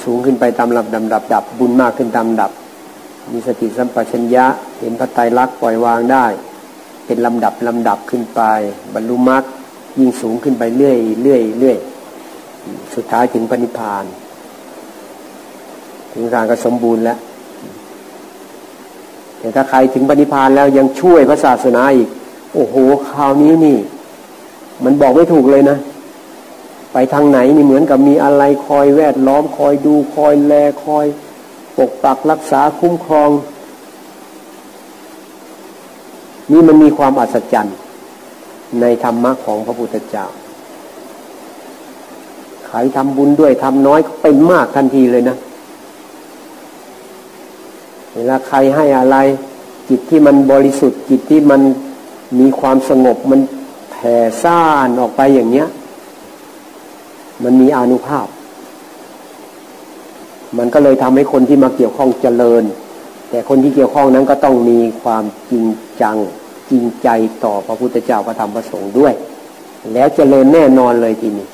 สูงขึ้นไปตามลำดับดับดับ บุญมากขึ้นตามดับ มีสติสัมปชัญญะ เห็นพระไตรลักษณ์ปล่อยวางได้ เป็นลำดับลำดับขึ้นไป บรรลุมรรคยิ่งสูงขึ้นไปเรื่อยเรื่อยเรื่อยสุดท้ายถึงปณิพาน ถึงทางก็สมบูรณ์แล้วแต่ถ้าใครถึงปณิพานแล้วยังช่วยพระศาสนาอีก โอ้โหคราวนี้นี่ มันบอกไม่ถูกเลยนะ ไปทางไหนนี่เหมือนกับมีอะไรคอยแวดล้อมคอยดูคอยแลคอย ปกปักรักษาคุ้มครอง นี่มันมีความอัศจรรย์ในธรรมะของพระพุทธเจ้าใครทำบุญด้วยทำน้อยเป็นมากทันทีเลยนะ เวลาใครให้อะไร จิตที่มันบริสุทธิ์จิตที่มันมีความสงบมัน ผ่ซ่านออกไปอย่างเนี้ย มันมีอนุภาพ มันก็เลยทำให้คนที่มาเกี่ยวข้องเจริญ แต่คนที่เกี่ยวข้องนั้นก็ต้องมีความจริงจังจริงใจต่อพระพุทธเจ้าพระธรรมพระสงฆ์ด้วย แล้วเจริญแน่นอนเลยทีนี้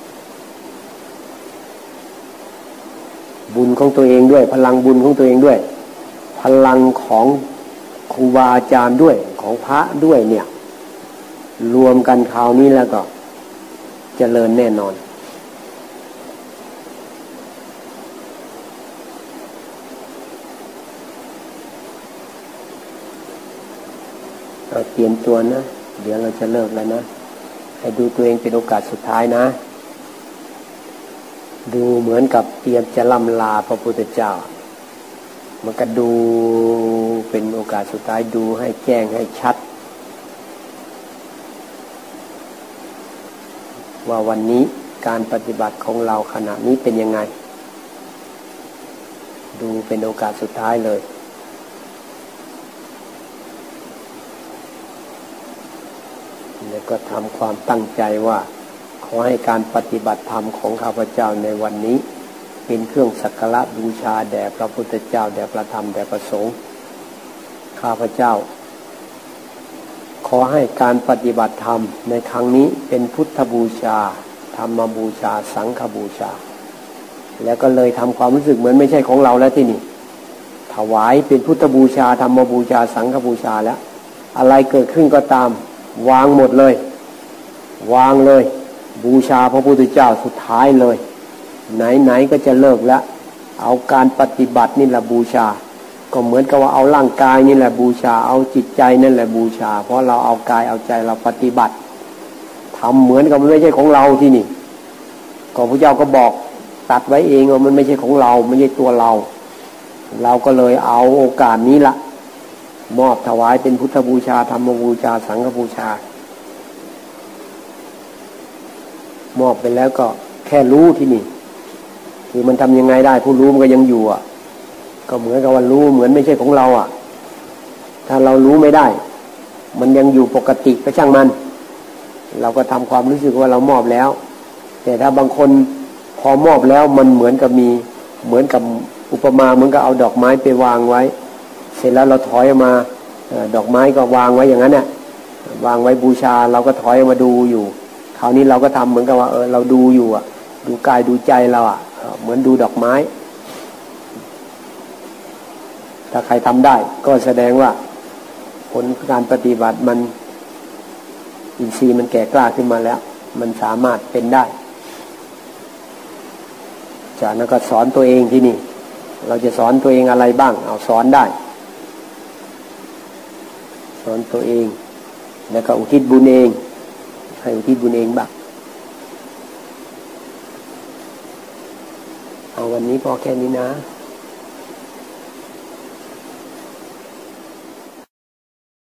บุญของตัวเองด้วย พลังบุญของตัวเองด้วย พลังของครูบาอาจารย์ด้วยของพระด้วยเนี่ย รวมกันคราวนี้แล้วก็เจริญแน่นอนเราเตรียมตัวนะ เดี๋ยวเราจะเลิกแล้วนะ ให้ดูตัวเองเป็นโอกาสสุดท้ายนะ ดูเหมือนกับเตรียมจะล่ำลาพระพุทธเจ้า มันก็ดูเป็นโอกาสสุดท้ายดูให้แจ้งให้ชัด ว่าวันนี้การปฏิบัติของเราขณะนี้เป็นยังไง ดูเป็นโอกาสสุดท้ายเลย แล้วก็ทำความตั้งใจว่า ขอให้การปฏิบัติธรรมของข้าพเจ้าในวันนี้ เป็นเครื่องสักการะบูชาแด่พระพุทธเจ้าแด่พระธรรมแด่พระสงฆ์ข้าพเจ้า อให้การปฏิบัติธรรมในครั้งนี้เป็นพุทธบูชา ธรรมบูชา สังฆบูชา แล้วก็เลยทำความรู้สึกเหมือนไม่ใช่ของเราแล้วที่นี่ ถวายเป็นพุทธบูชา ธรรมบูชา สังฆบูชาแล้ว อะไรเกิดขึ้นก็ตาม วางหมดเลย วางเลย บูชาพระพุทธเจ้าสุดท้ายเลย ไหนๆก็จะเลิกแล้ว เอาการปฏิบัตินี่แหละบูชา ก็เหมือนกับว่าเอาร่างกายนี่แหละบูชา เอาจิตใจนั่นแหละบูชา เพราะเราเอากายเอาใจเราปฏิบัติทำเหมือนกับมันไม่ใช่ของเราที่นี่ก็พระเจ้าก็บอกตัดไว้เองว่ามันไม่ใช่ของเราไม่ใช่ตัวเรา เราก็เลยเอาโอกาสนี้ละมอบถวายเป็นพุทธบูชาธรรมบูชา สังฆบูชา มอบไปแล้วก็แค่รู้ที่นี่ คือมันทำยังไงได้ ผู้รู้มันก็ยังอยู่อะ ก็เหมือนกับว่ารู้เหมือนไม่ใช่ของเราอะ ถ้าเรารู้ไม่ได้ มันยังอยู่ปกติก็ช่างมัน เราก็ทำความรู้สึกว่าเรามอบแล้ว แต่ถ้าบางคนพอมอบแล้วมันเหมือนกับมีเหมือนกับอุปมาเหมือนกับเอาดอกไม้ไปวางไว้ เสร็จแล้วเราถอยออกมาดอกไม้ก็วางไว้อย่างนั้นเนี่ยวางไว้บูชาเราก็ถอยออกมาดูอยู่ คราวนี้เราก็ทำเหมือนกับว่าเออเราดูอยู่อะ ดูกายดูใจเราอะเหมือนดูดอกไม้ ถ้าใครทำได้ ก็แสดงว่าผลการปฏิบัติมันอินทรีย์มันแก่กล้าขึ้นมาแล้ว มันสามารถเป็นได้ จากนั้นก็สอนตัวเองที่นี่ เราจะสอนตัวเองอะไรบ้าง เอาสอนได้ สอนตัวเอง แล้วก็อุทิศบุญเอง ให้อุทิศบุญเองบ้างเอาวันนี้พอแค่นี้นะ